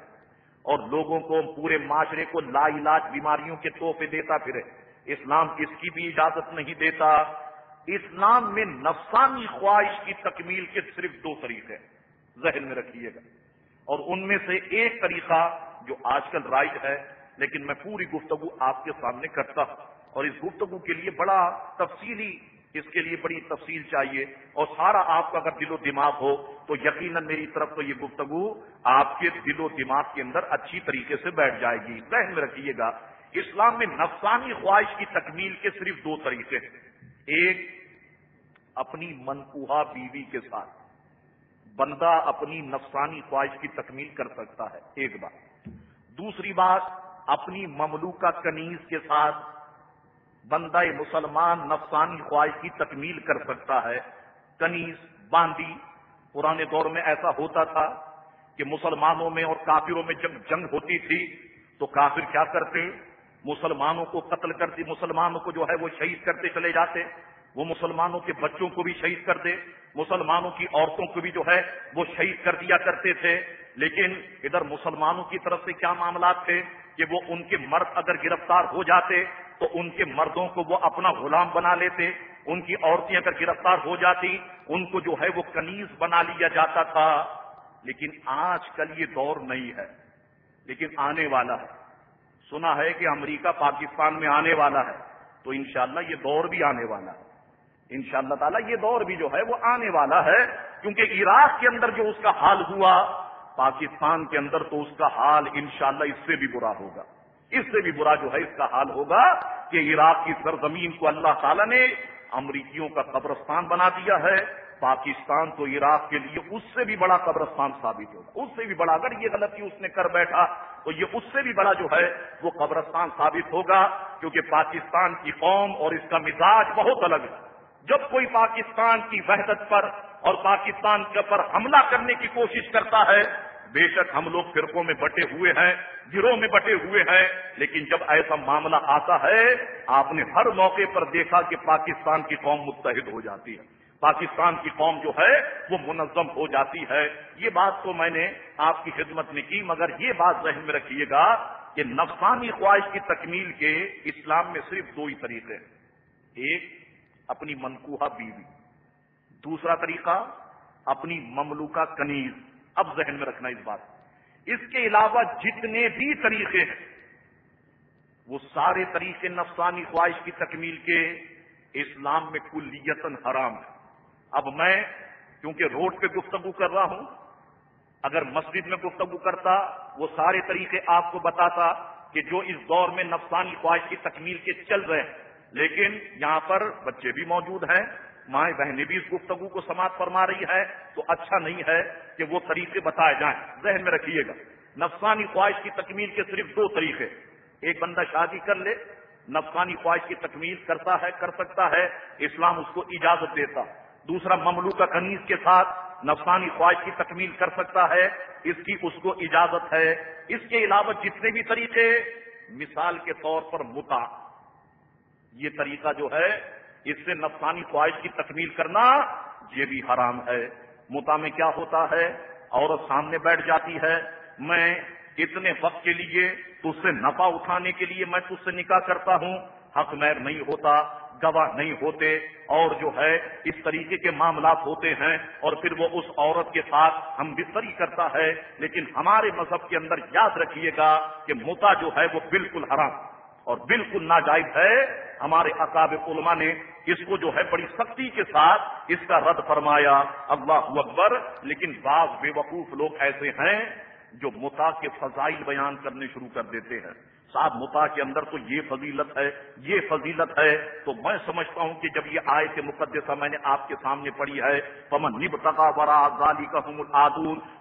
اور لوگوں کو پورے معاشرے کو لا علاج بیماریوں کے تحفے دیتا پھرے۔ اسلام اس کی بھی اجازت نہیں دیتا۔ اسلام میں نفسانی خواہش کی تکمیل کے صرف دو طریقے ذہن میں رکھیے گا۔ اور ان میں سے ایک طریقہ جو آج کل رائٹ ہے لیکن میں پوری گفتگو آپ کے سامنے کرتا ہوں اور اس گفتگو کے لیے بڑا تفصیلی اس کے لیے بڑی تفصیل چاہیے اور سارا آپ کا اگر دل و دماغ ہو تو یقیناً میری طرف تو یہ گفتگو آپ کے دل و دماغ کے اندر اچھی طریقے سے بیٹھ جائے گی۔ ذہن میں رکھیے گا، اسلام میں نفسانی خواہش کی تکمیل کے صرف دو طریقے ہیں۔ ایک، اپنی منقوہ بیوی کے ساتھ۔ بندہ اپنی نفسانی خواہش کی تکمیل کر سکتا ہے، ایک بات۔ دوسری بات اپنی مملوکہ کنیز کے ساتھ بندہ مسلمان نفسانی خواہش کی تکمیل کر سکتا ہے۔ کنیز، باندی، پرانے دور میں ایسا ہوتا تھا کہ مسلمانوں میں اور کافروں میں جب جنگ ہوتی تھی تو کافر کیا کرتے؟ مسلمانوں کو قتل کرتے، مسلمانوں کو جو ہے وہ شہید کرتے چلے جاتے۔ وہ مسلمانوں کے بچوں کو بھی شہید کر دے مسلمانوں کی عورتوں کو بھی جو ہے وہ شہید کر دیا کرتے تھے۔ لیکن ادھر مسلمانوں کی طرف سے کیا معاملات تھے؟ کہ وہ ان کے مرد اگر گرفتار ہو جاتے تو ان کے مردوں کو وہ اپنا غلام بنا لیتے، ان کی عورتیں اگر گرفتار ہو جاتی، ان کو جو ہے وہ کنیز بنا لیا جاتا تھا۔ لیکن آج کل یہ دور نہیں ہے، لیکن آنے والا ہے۔ سنا ہے کہ امریکہ پاکستان میں آنے والا ہے، تو انشاءاللہ یہ دور بھی آنے والا ہے۔ ان شاء اللہ یہ دور بھی جو ہے وہ آنے والا ہے، کیونکہ عراق کے اندر جو اس کا حال ہوا پاکستان کے اندر تو اس کا حال انشاءاللہ اس سے بھی برا ہوگا۔ اس سے بھی برا جو ہے اس کا حال ہوگا کہ عراق کی سرزمین کو اللہ تعالیٰ نے امریکیوں کا قبرستان بنا دیا ہے۔ پاکستان تو عراق کے لیے اس سے بھی بڑا قبرستان ثابت ہوگا۔ اس سے بھی بڑا، اگر یہ غلطی اس نے کر بیٹھا تو یہ اس سے بھی بڑا جو ہے وہ قبرستان ثابت ہوگا، کیونکہ پاکستان کی قوم اور اس کا مزاج بہت الگ ہے۔ جب کوئی پاکستان کی وحدت پر اور پاکستان کے پر حملہ کرنے کی کوشش کرتا ہے بے شک ہم لوگ فرقوں میں بٹے ہوئے ہیں، گروہ میں بٹے ہوئے ہیں، لیکن جب ایسا معاملہ آتا ہے، آپ نے ہر موقع پر دیکھا کہ پاکستان کی قوم متحد ہو جاتی ہے۔ پاکستان کی قوم جو ہے، وہ منظم ہو جاتی ہے۔ یہ بات تو میں نے آپ کی خدمت میں کی، مگر یہ بات ذہن میں رکھیے گا کہ نفسانی خواہش کی تکمیل کے اسلام میں صرف دو ہی طریقے ہیں۔ ایک، اپنی منقوہ بیوی۔ دوسرا طریقہ، اپنی مملوکہ کنیز۔ اب ذہن میں رکھنا اس بات اس کے علاوہ جتنے بھی طریقے ہیں، وہ سارے طریقے نفسانی خواہش کی تکمیل کے اسلام میں کلیتن حرام ہے اب میں کیونکہ روڈ پہ گفتگو کر رہا ہوں، اگر مسجد میں گفتگو کرتا، وہ سارے طریقے آپ کو بتاتا کہ جو اس دور میں نفسانی خواہش کی تکمیل کے چل رہے ہیں۔ لیکن یہاں پر بچے بھی موجود ہیں مائیں بہنیں بھی اس گفتگو کو سماعت فرما رہی ہے، تو اچھا نہیں ہے کہ وہ طریقے بتائے جائیں۔ ذہن میں رکھیے گا۔ نفسانی خواہش کی تکمیل کے صرف دو طریقے۔ ایک بندہ شادی کر لے، نفسانی خواہش کی تکمیل کرتا ہے، کر سکتا ہے، اسلام اس کو اجازت دیتا۔ دوسرا مملو کا کنیز کے ساتھ نفسانی خواہش کی تکمیل کر سکتا ہے، اس کی اس کو اجازت ہے۔ اس کے علاوہ جتنے بھی طریقے، مثال کے طور پر متا یہ طریقہ جو ہے اس سے نفسانی خواہش کی تکمیل کرنا یہ بھی حرام ہے۔ متا میں کیا ہوتا ہے؟ عورت سامنے بیٹھ جاتی ہے، میں اتنے وقت کے لیے تج سے نفع اٹھانے کے لیے میں تج سے نکاح کرتا ہوں۔ حق میر نہیں ہوتا، گواہ نہیں ہوتے، اور جو ہے اس طریقے کے معاملات ہوتے ہیں، اور پھر وہ اس عورت کے ساتھ ہم بستری کرتا ہے۔ لیکن ہمارے مذہب کے اندر یاد رکھیے گا کہ متا جو ہے وہ بالکل حرام اور بالکل ناجائز ہے۔ ہمارے اقاب علماء نے اس کو جو ہے بڑی سختی کے ساتھ اس کا رد فرمایا۔ اللہ اکبر۔ لیکن بعض بے وقوف لوگ ایسے ہیں جو متا کے فضائل بیان کرنے شروع کر دیتے ہیں۔ صاحب متا کے اندر تو یہ فضیلت ہے، یہ فضیلت ہے۔ تو میں سمجھتا ہوں کہ جب یہ آئے کے مقدسہ میں نے آپ کے سامنے پڑھی ہے پمن نب تقا برا غالی کا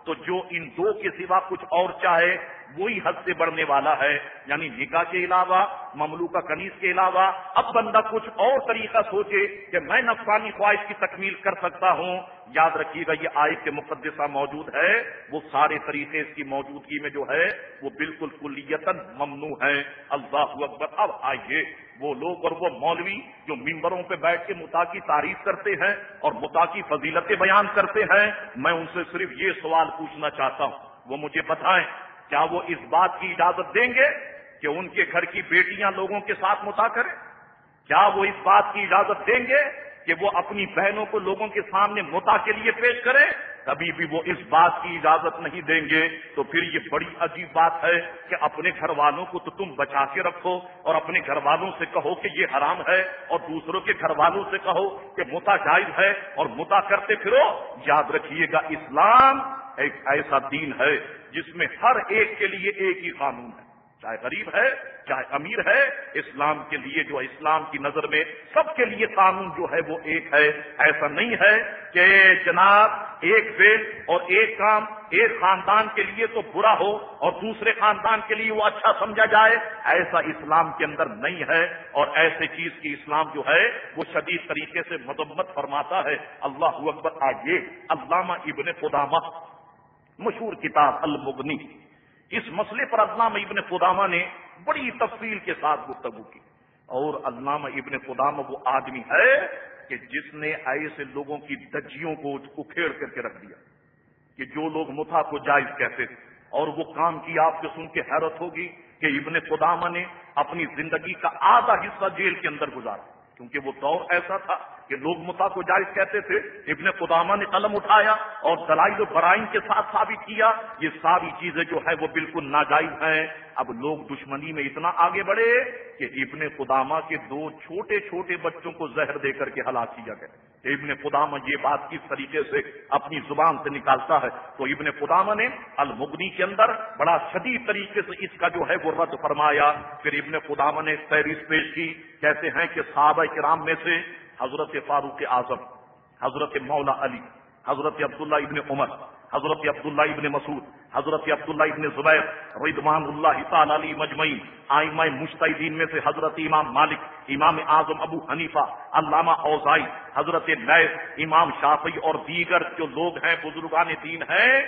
تو جو ان دو کے سوا کچھ اور چاہے وہی حد سے بڑھنے والا ہے یعنی نکاح کے علاوہ، مملو کا کنیز کے علاوہ۔ اب بندہ کچھ اور طریقہ سوچے کہ میں نفسانی خواہش کی تکمیل کر سکتا ہوں۔ یاد رکھیے گا، یہ آئے کے مقدسہ موجود ہے۔ وہ سارے طریقے اس کی موجودگی میں جو ہے، وہ بالکل کلیتن ممنوع ہے اللہ اکبر۔ اب آئیے وہ لوگ اور وہ مولوی جو ممبروں پہ بیٹھ کے متا کی تعریف کرتے ہیں اور متا کی فضیلتیں بیان کرتے ہیں۔ میں ان سے صرف یہ سوال پوچھنا چاہتا ہوں۔ وہ مجھے بتائیں کیا وہ اس بات کی اجازت دیں گے کہ ان کے گھر کی بیٹیاں لوگوں کے ساتھ متا کریں؟ کیا وہ اس بات کی اجازت دیں گے کہ وہ اپنی بہنوں کو لوگوں کے سامنے متا کے لیے پیش کرے کبھی بھی وہ اس بات کی اجازت نہیں دیں گے۔ تو پھر یہ بڑی عجیب بات ہے کہ اپنے گھر والوں کو تو تم بچا کے رکھو اور اپنے گھر والوں سے کہو کہ یہ حرام ہے اور دوسروں کے گھر والوں سے کہو کہ متا جائز ہے اور متا کرتے پھرو۔ یاد رکھیے گا اسلام ایک ایسا دین ہے جس میں ہر ایک کے لیے ایک ہی قانون ہے۔ چاہے غریب ہے، چاہے امیر ہے، اسلام کے لیے جو اسلام کی نظر میں سب کے لیے قانون جو ہے وہ ایک ہے۔ ایسا نہیں ہے کہ جناب ایک فیل اور ایک کام، ایک خاندان کے لیے تو برا ہو اور دوسرے خاندان کے لیے وہ اچھا سمجھا جائے۔ ایسا اسلام کے اندر نہیں ہے اور ایسے چیز کی اسلام جو ہے وہ شدید طریقے سے مدمت فرماتا ہے۔ اللہ اکبر آئیے علامہ ابن قدامہ مشہور کتاب المغنی۔ اس مسئلے پر علامہ ابن قدامہ نے بڑی تفصیل کے ساتھ گفتگو کی۔ اور علامہ ابن قدامہ وہ آدمی ہے کہ جس نے ایسے لوگوں کی دجیوں کو اکھیڑ کر کے رکھ دیا کہ جو لوگ متا کو جائز کہتے تھے۔ اور وہ کام کی آپ کو سن کے حیرت ہوگی کہ ابن قدامہ نے اپنی زندگی کا آدھا حصہ جیل کے اندر گزارا، کیونکہ وہ دور ایسا تھا کہ لوگ متا کو جائز کہتے تھے، ابن قدامہ نے قلم اٹھایا اور دلائل و برائن کے ساتھ ثابت کیا، یہ ساری چیزیں جو ہے وہ بالکل ناجائز ہیں۔ اب لوگ دشمنی میں اتنا آگے بڑھے کہ ابن قدامہ کے دو چھوٹے چھوٹے بچوں کو زہر دے کر کے ہلاک کیا گیا۔ ابن قدامہ یہ بات کس طریقے سے اپنی زبان سے نکالتا ہے؟ تو ابن قدامہ نے المغنی کے اندر بڑا شدید طریقے سے اس کا جو ہے وہ رد فرمایا۔ پھر ابن قدامہ نے فہرست پیش کی، کہتے ہیں کہ صحابہ کرام میں سے حضرت فاروق اعظم، حضرت مولا علی، حضرت عبداللہ ابن عمر، حضرت عبداللہ ابن مسعود، حضرت عبداللہ ابن زبیر ردمان اللہ تعالی علی مجمعین، آئمہ مشتعدین میں سے حضرت امام مالک، امام اعظم ابو حنیفہ، علامہ اوزائی، حضرت نیس امام شافی اور دیگر جو لوگ ہیں، بزرگان دین ہیں،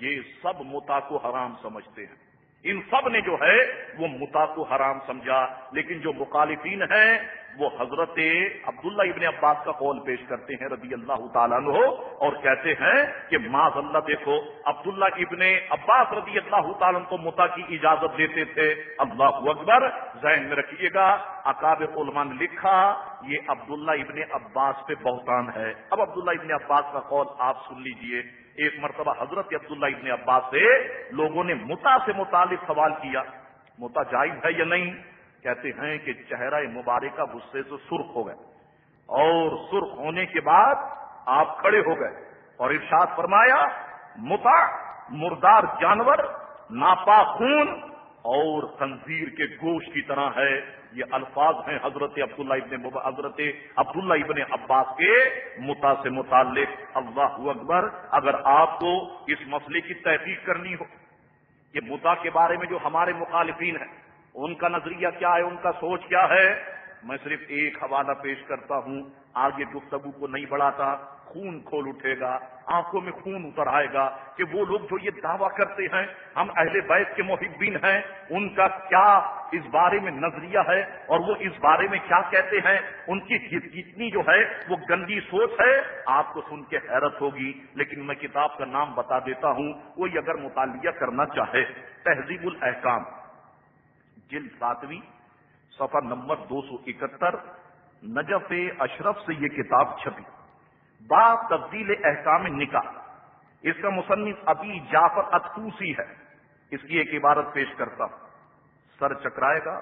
یہ سب متا کو حرام سمجھتے ہیں۔ ان سب نے جو ہے وہ متا کو حرام سمجھا لیکن جو مخالفین ہیں وہ حضرت عبداللہ ابن عباس کا قول پیش کرتے ہیں رضی اللہ تعالیٰ عنہ اور کہتے ہیں کہ معذ اللہ دیکھو، عبداللہ ابن عباس رضی اللہ تعالیٰ کو متا کی اجازت دیتے تھے۔ اللہ اکبر، ذہن میں رکھیے گا اکاب علماء نے لکھا، یہ عبداللہ ابن عباس پہ بہتان ہے۔ اب عبداللہ ابن عباس کا قول آپ سن لیجیے۔ ایک مرتبہ حضرت عبداللہ ابن عباس سے لوگوں نے متا سے متعلق سوال کیا، متا جائز ہے یا نہیں؟ کہتے ہیں کہ چہرہ مبارکہ غصے سے سرخ ہو گئے اور سرخ ہونے کے بعد آپ کھڑے ہو گئے اور ارشاد فرمایا، متا، مردار جانور ناپا خون اور خنزیر کے گوشت کی طرح ہے۔ یہ الفاظ ہیں حضرت عبداللہ ابن حضرت عبداللہ ابن عباس کے متا سے متعلق۔ اللہ اکبر، اگر آپ کو اس مسئلے کی تحقیق کرنی ہو، یہ متا کے بارے میں جو ہمارے مخالفین ہیں، ان کا نظریہ کیا ہے، ان کا سوچ کیا ہے، میں صرف ایک حوالہ پیش کرتا ہوں۔ آگے گفتگو کو نہیں بڑھاتا۔ خون کھول اٹھے گا، آنکھوں میں خون اتر آئے گا کہ وہ لوگ جو یہ دعویٰ کرتے ہیں، ہم اہل بیت کے محبین ہیں، ان کا کیا اس بارے میں نظریہ ہے اور وہ اس بارے میں کیا کہتے ہیں؟ ان کی کتنی جو ہے، وہ گندی سوچ ہے۔ آپ کو سن کے حیرت ہوگی، لیکن میں کتاب کا نام بتا دیتا ہوں، کوئی اگر مطالعہ کرنا چاہے۔ تہذیب الاحکام، جلد ساتویں سفر نمبر دو سو اکہتر، نجف اشرف سے یہ کتاب چھپی۔ با تبدیل احکام نکاح۔ اس کا مصنف ابھی جعفر اتوسی ہے۔ اس کی ایک عبارت پیش کرتا ہوں۔ سر چکرائے گا،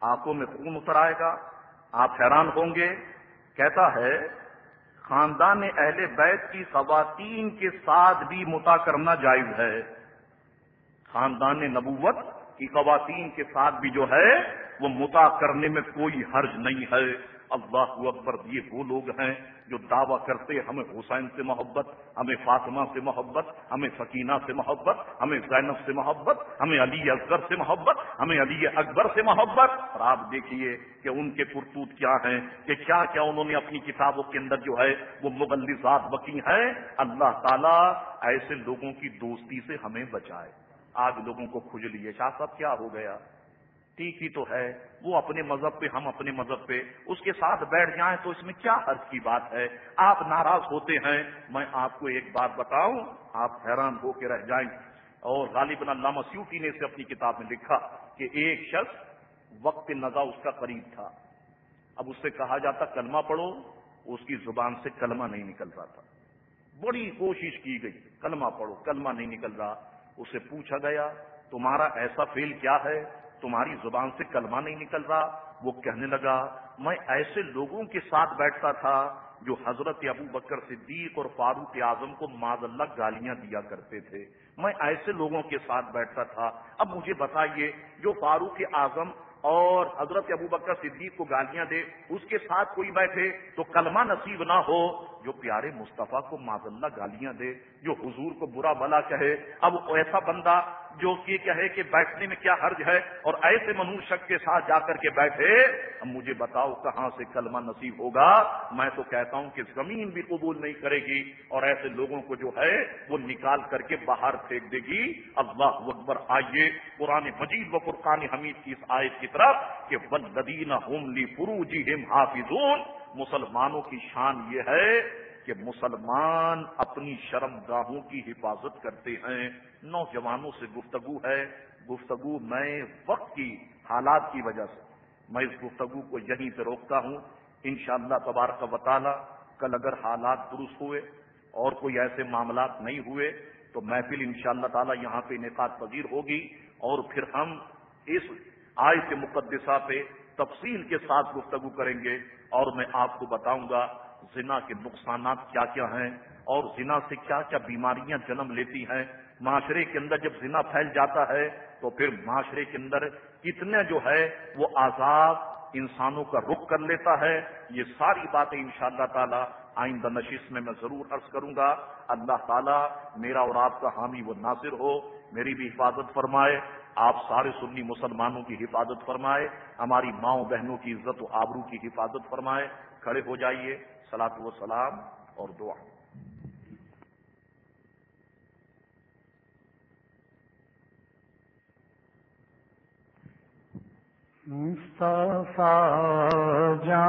آنکھوں میں خون اتر آئے گا، آپ حیران ہوں گے۔ کہتا ہے، خاندان اہل بیت کی خواتین کے ساتھ بھی متا کرنا جائز ہے۔ خاندان نبوت کی خواتین کے ساتھ بھی جو ہے، وہ متا کرنے میں کوئی حرج نہیں ہے۔ اللہ اکبر، یہ وہ لوگ ہیں جو دعویٰ کرتے ہمیں حسین سے محبت، ہمیں فاطمہ سے محبت، ہمیں سکینہ سے محبت، ہمیں زینب سے محبت، ہمیں علی اصغر سے محبت، ہمیں علی اکبر سے محبت۔ اور آپ دیکھیے کہ ان کے کرتوت کیا ہیں، کہ کیا کیا انہوں نے اپنی کتابوں کے اندر جو ہے، وہ مغلزات بکی ہیں۔ اللہ تعالیٰ ایسے لوگوں کی دوستی سے ہمیں بچائے۔ آج لوگوں کو کھجلیے شاہ صاحب، کیا ہو گیا؟ ٹھیک ہی تو ہے، وہ اپنے مذہب پہ، ہم اپنے مذہب پہ۔ اس کے ساتھ بیٹھ جائیں تو اس میں کیا حرض کی بات ہے؟ آپ ناراض ہوتے ہیں، میں آپ کو ایک بات بتاؤں، آپ حیران ہو کے رہ جائیں۔ اور غالباً علامہ سیوٹی نے اسے اپنی کتاب میں لکھا کہ ایک شخص وقت نزا اس کا قریب تھا۔ اب اس سے کہا جاتا کلمہ پڑھو، اس کی زبان سے کلمہ نہیں نکل رہا تھا۔ بڑی کوشش کی گئی، کلمہ پڑھو، کلمہ نہیں نکل رہا۔ اسے پوچھا گیا، تمہارا ایسا فیل کیا ہے؟ تمہاری زبان سے کلمہ نہیں نکل رہا۔ وہ کہنے لگا، میں ایسے لوگوں کے ساتھ بیٹھتا تھا جو حضرت ابو بکر صدیق اور فاروق اعظم کو ماض اللہ گالیاں دیا کرتے تھے۔ میں ایسے لوگوں کے ساتھ بیٹھتا تھا۔ اب مجھے بتائیے، جو فاروق اعظم اور حضرت ابو بکر صدیق کو گالیاں دے، اس کے ساتھ کوئی بیٹھے تو کلمہ نصیب نہ ہو۔ جو پیارے مصطفیٰ کو ماض اللہ گالیاں دے، جو حضور کو برا بلا کہے۔ اب ایسا بندہ جو یہ کہے کہ بیٹھنے میں کیا حرج ہے اور ایسے شک کے ساتھ جا کر کے بیٹھے، اب مجھے بتاؤ کہاں سے کلمہ نصیب ہوگا؟ میں تو کہتا ہوں کہ زمین بھی قبول نہیں کرے گی اور ایسے لوگوں کو جو ہے وہ نکال کر کے باہر پھینک دے گی۔ اللہ اکبر، آئیے قرآن مجید و قرقان حمید کی اس آیت کی طرف کہ ولدین ہوم لی فروجی ہم حافظون۔ مسلمانوں کی شان یہ ہے کہ مسلمان اپنی شرم گاہوں کی حفاظت کرتے ہیں۔ نوجوانوں سے گفتگو ہے۔ گفتگو میں وقت کی حالات کی وجہ سے۔ میں اس گفتگو کو یہیں پہ روکتا ہوں۔ انشاءاللہ تبارک و تعالی کل اگر حالات درست ہوئے اور کوئی ایسے معاملات نہیں ہوئے تو محفل ان شاء اللہ یہاں پہ انعقاد پذیر ہوگی اور پھر ہم اس آئے کے مقدسہ پہ تفصیل کے ساتھ گفتگو کریں گے۔ اور میں آپ کو بتاؤں گا زنا کے نقصانات کیا کیا ہیں اور زنا سے کیا کیا بیماریاں جنم لیتی ہیں۔ معاشرے کے اندر جب زنا پھیل جاتا ہے تو پھر معاشرے کے اندر کتنے جو ہے وہ آزاد انسانوں کا رخ کر لیتا ہے۔ یہ ساری باتیں ان شاء اللہ تعالی آئندہ نشست میں میں ضرور عرض کروں گا۔ اللہ تعالیٰ میرا اور آپ کا حامی وہ ناصر ہو، میری بھی حفاظت فرمائے۔ آپ سارے سنی مسلمانوں کی حفاظت فرمائے، ہماری ماؤں بہنوں کی عزت و آبرو کی حفاظت فرمائے، کھڑے ہو جائیے سلاط و سلام اور دعا۔ جان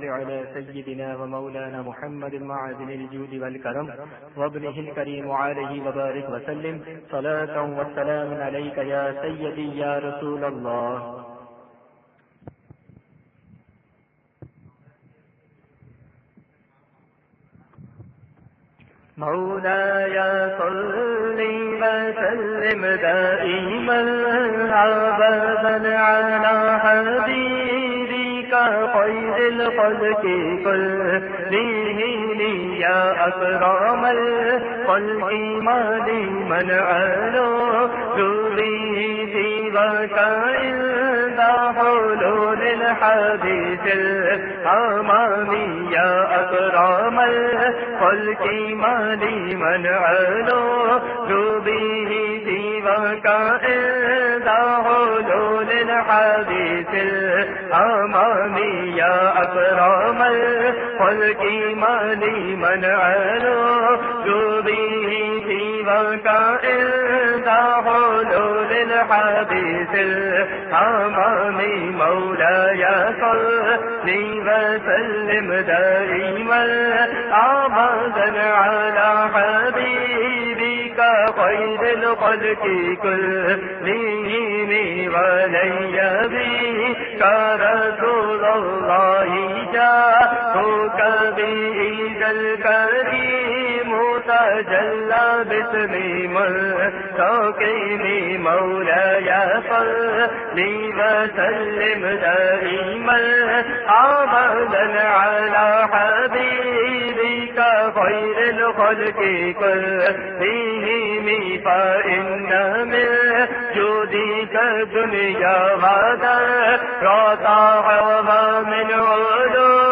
على سيدنا ومولانا محمد معادن الجود والكرم. وابنه الكريم عليه وبارك وسلم. صلاة والسلام عليك يا سيدي يا رسول الله. مولاي صل وسلم دائما ابدا على حبيبك. خير الخلق كله يا اكرم الخلق ما لي من علو ذريتي وكائن حلول الحديث الأمامي يا أكرم الخلق ما لي من علو ذبيه وكائن حلول الحديث الأمامي يا أكرم الخلق ما من علو ذبيه وكائن حلول الحديث الأمامي مولاي صلي وسلم دائما على خير الخلق كلهم ولي بك رسول الله جاءك بإذا الكريم تجلى باسم مستقيم مولاي صلي وسلم دائما أبدا على حبيبك خير الخلق كلهم فإن من جودك الدنيا غدا رطاع ومن علومك علم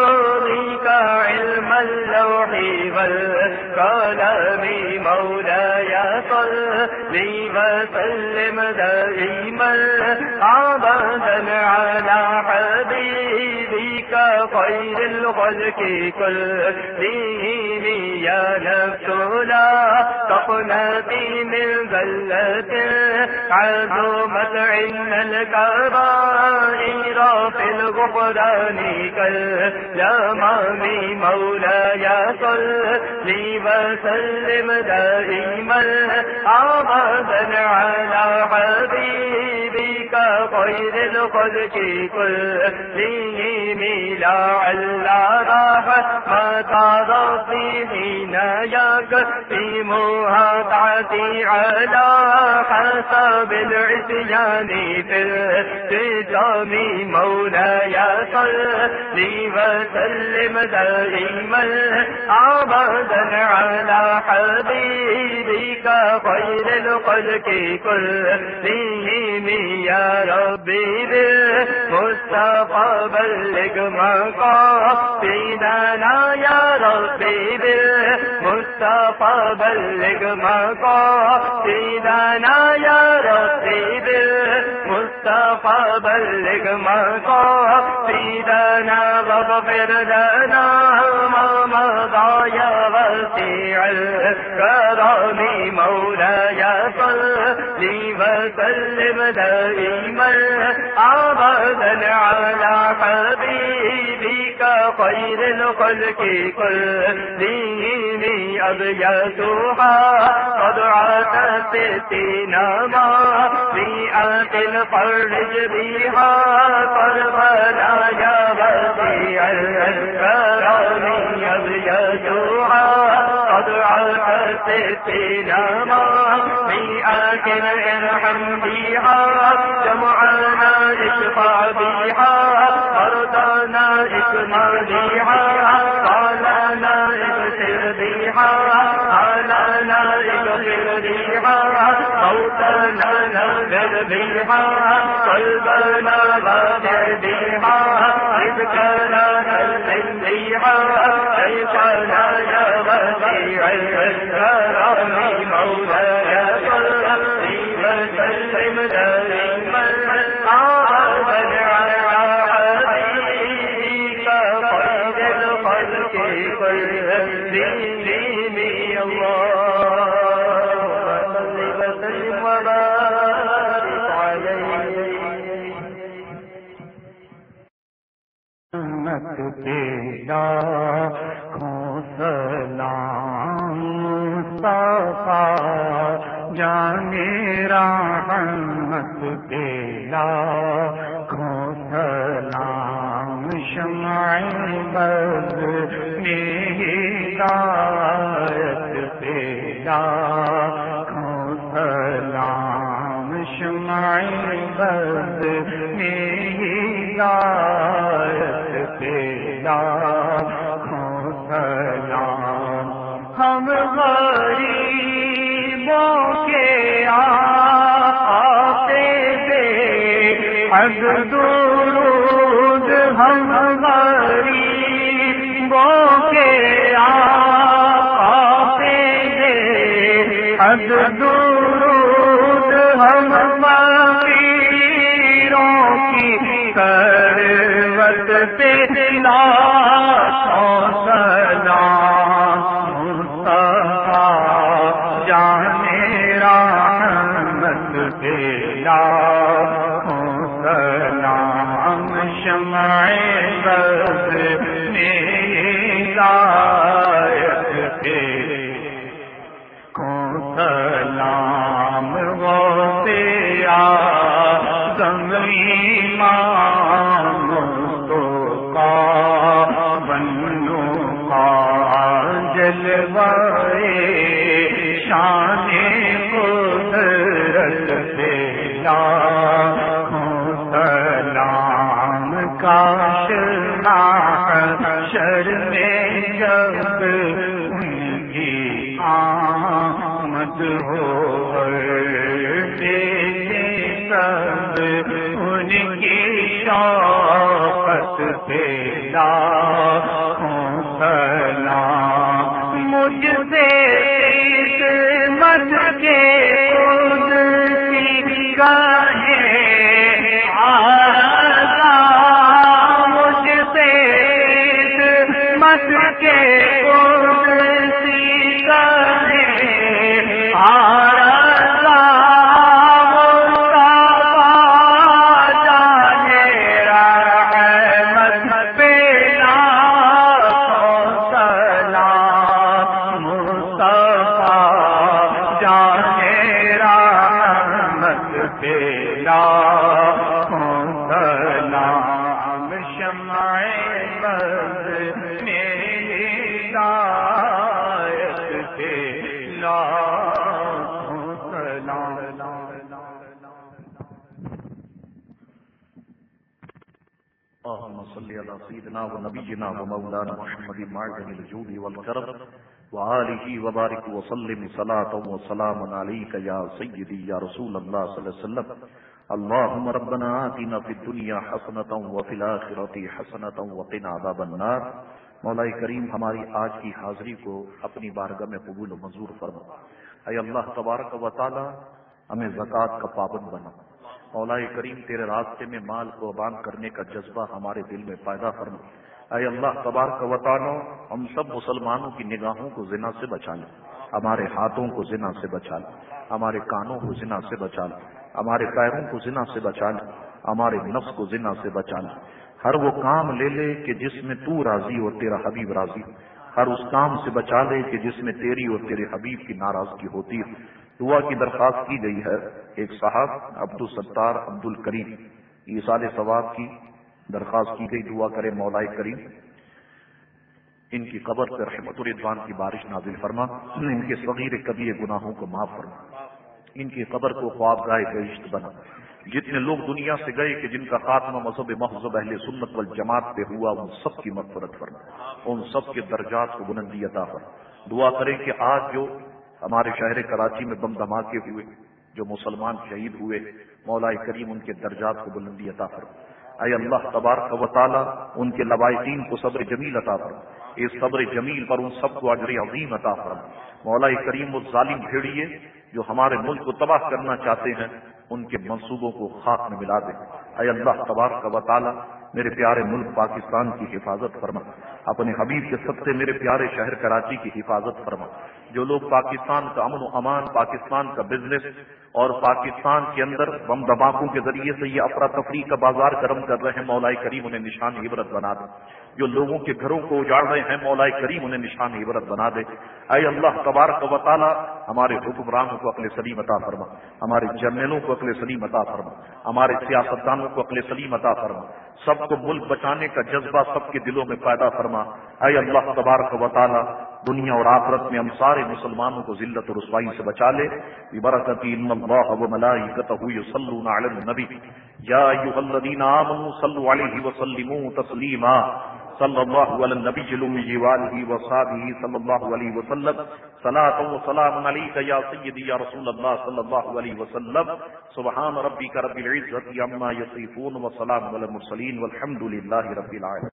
اللوح والقلم مولاي صلي وسلم دائما عبدا على حبيبي. خير الخلق كلهم يا نفس لا تقنطي من ذلة عزمت عند الكبائر في الغفران كاليمام مولاي صلي وسلم دائما أبدا على حبيبك خير الخلق كلهم لعل رحمة ربي حين يكفيمها تعتي على حسب العصيان في التجام مولاي صلي وسلم دائما أبدا على حبيبك خير الخلق كلهم يا ربي بالمصطفى بلغ مقاصدنا يا ربي بالمصطفى بلغ مقاصدنا يا ربي بالمصطفى المصطفى بلغ مقاصدنا واغفر لنا ما مضى يا وسيع الكرم مولاي صلي وسلم دائما أبدا على حبيبك خير الخلق كلهم أبيتها قد عتت السينما مئة القلب فرج بها كربلا يا بديع الكرم يبيضها قد عكست سينما مئات ارحم بها جمعنا اشفع بها أرضنا اكمل بها موتنا نغفر قلبنا غافر رزقنا نسلم بها يا الكرم مت تیرا سلام صفا جانے رحمت تیرا سلام، شمع بد ہدایت تیرا سلام، شمع بد ہدایت سلام مصطفیٰ تیرا سلام شمع وآله وبارك وسلم صلاة وسلام عليك يا سيدي يا رسول الله صلى الله عليه وسلم. اللهم ربنا آتنا في الدنيا حسنة وفي الآخرة حسنة وقنا عذاب النار. مولا کریم ہماری آج کی حاضری کو اپنی بارگاہ میں قبول و منظور فرما. اے اللہ تبارک و تعالی، ہمیں زکوٰۃ کا پابند بنا. مولا کریم تیرے راستے میں مال قربان کرنے کا جذبہ ہمارے دل میں پیدا فرما. اے اللہ تبارک و تعالی، ہم سب مسلمانوں کی نگاہوں کو زنا سے بچا لیں ہمارے ہاتھوں کو زنا سے بچا لیں ہمارے کانوں کو زنا سے بچا لیں ہمارے پیروں کو زنا سے بچا لیں ہمارے نفس کو زنا سے بچا لیں ہر وہ کام لے لے کہ جس میں تو راضی ہو تیرا حبیب راضی۔ ہو ہر اس کام سے بچا لے کہ جس میں تیری اور تیرے حبیب کی ناراضگی ہوتی ہے۔ دعا کی درخواست کی گئی ہے ایک صاحب عبد الستار عبد الکریم ایسال ثواب کی درخواست کی گئی، دعا کرے مولا کریم، ان کی قبر پر رحمت الردوان کی بارش نازل فرما، ان کے صغیر کبھی گناہوں کو معاف فرما، ان کی قبر کو خواب گائے گشت بنا۔ جتنے لوگ دنیا سے گئے کہ جن کا خاتمہ مذہب محضب اہل سنت والجماعت پہ ہوا، ان سب کی مغفرت فرما، ان سب کے درجات کو بلندی عطا فرما۔ دعا کریں کہ آج جو ہمارے شہر کراچی میں بم دھماکے ہوئے، جو مسلمان شہید ہوئے مولا کریم ان کے درجات کو بلندی عطا فرما۔ اے اللہ تبارک و تعالی، ان کے لبائقین کو صبر جمیل عطا فرما۔ اس صبر جمیل پر ان سب کو اجر عظیم عطا فرما۔ مولا کریم وہ ظالم بھیڑیے، جو ہمارے ملک کو تباہ کرنا چاہتے ہیں، ان کے منصوبوں کو خاک میں ملا دیں اے اللہ تبارک و تعالی میرے پیارے ملک پاکستان کی حفاظت فرما۔ اپنے حبیب کے سب سے میرے پیارے شہر کراچی کی حفاظت فرما۔ جو لوگ پاکستان کا امن و امان، پاکستان کا بزنس اور پاکستان کے اندر بم دباکوں کے ذریعے سے یہ افراتفری کا بازار گرم کر رہے ہیں مولا کریم انہیں نشان عبرت بنا دے جو لوگوں کے گھروں کو اجاڑ رہے ہیں، مولا کریم انہیں نشان عبرت بنا دے۔ اے اللہ، تبارک و تعالی، ہمارے حکمرانوں کو اپنے سلیم عطا فرما۔ ہمارے جرنلوں کو اپنے سلیم عطا فرما۔ ہمارے سیاستدانوں کو اپنے سلیم عطا فرما۔ سب کو ملک بچانے کا جذبہ سب کے دلوں میں پیدا فرما۔ اے اللہ، تبارک و تعالی، دنیا اور آخرت میں ہم سارے مسلمانوں کو ذلت اور رسوائی سے بچا لے۔ برکتی ان اللہ و ملائکتہ یصلون علی النبی۔ یا ایھا الذین آمنوا صلوا علیہ وسلموا تسلیما۔ صلى الله على النبي الامی والہ وصحبه صلى الله عليه وسلم. صلاۃ وسلام عليك يا سيدي يا رسول الله صلى الله عليه وسلم. سبحان ربك رب العزۃ عما يصفون وسلام على المرسلين والحمد لله رب العالمين.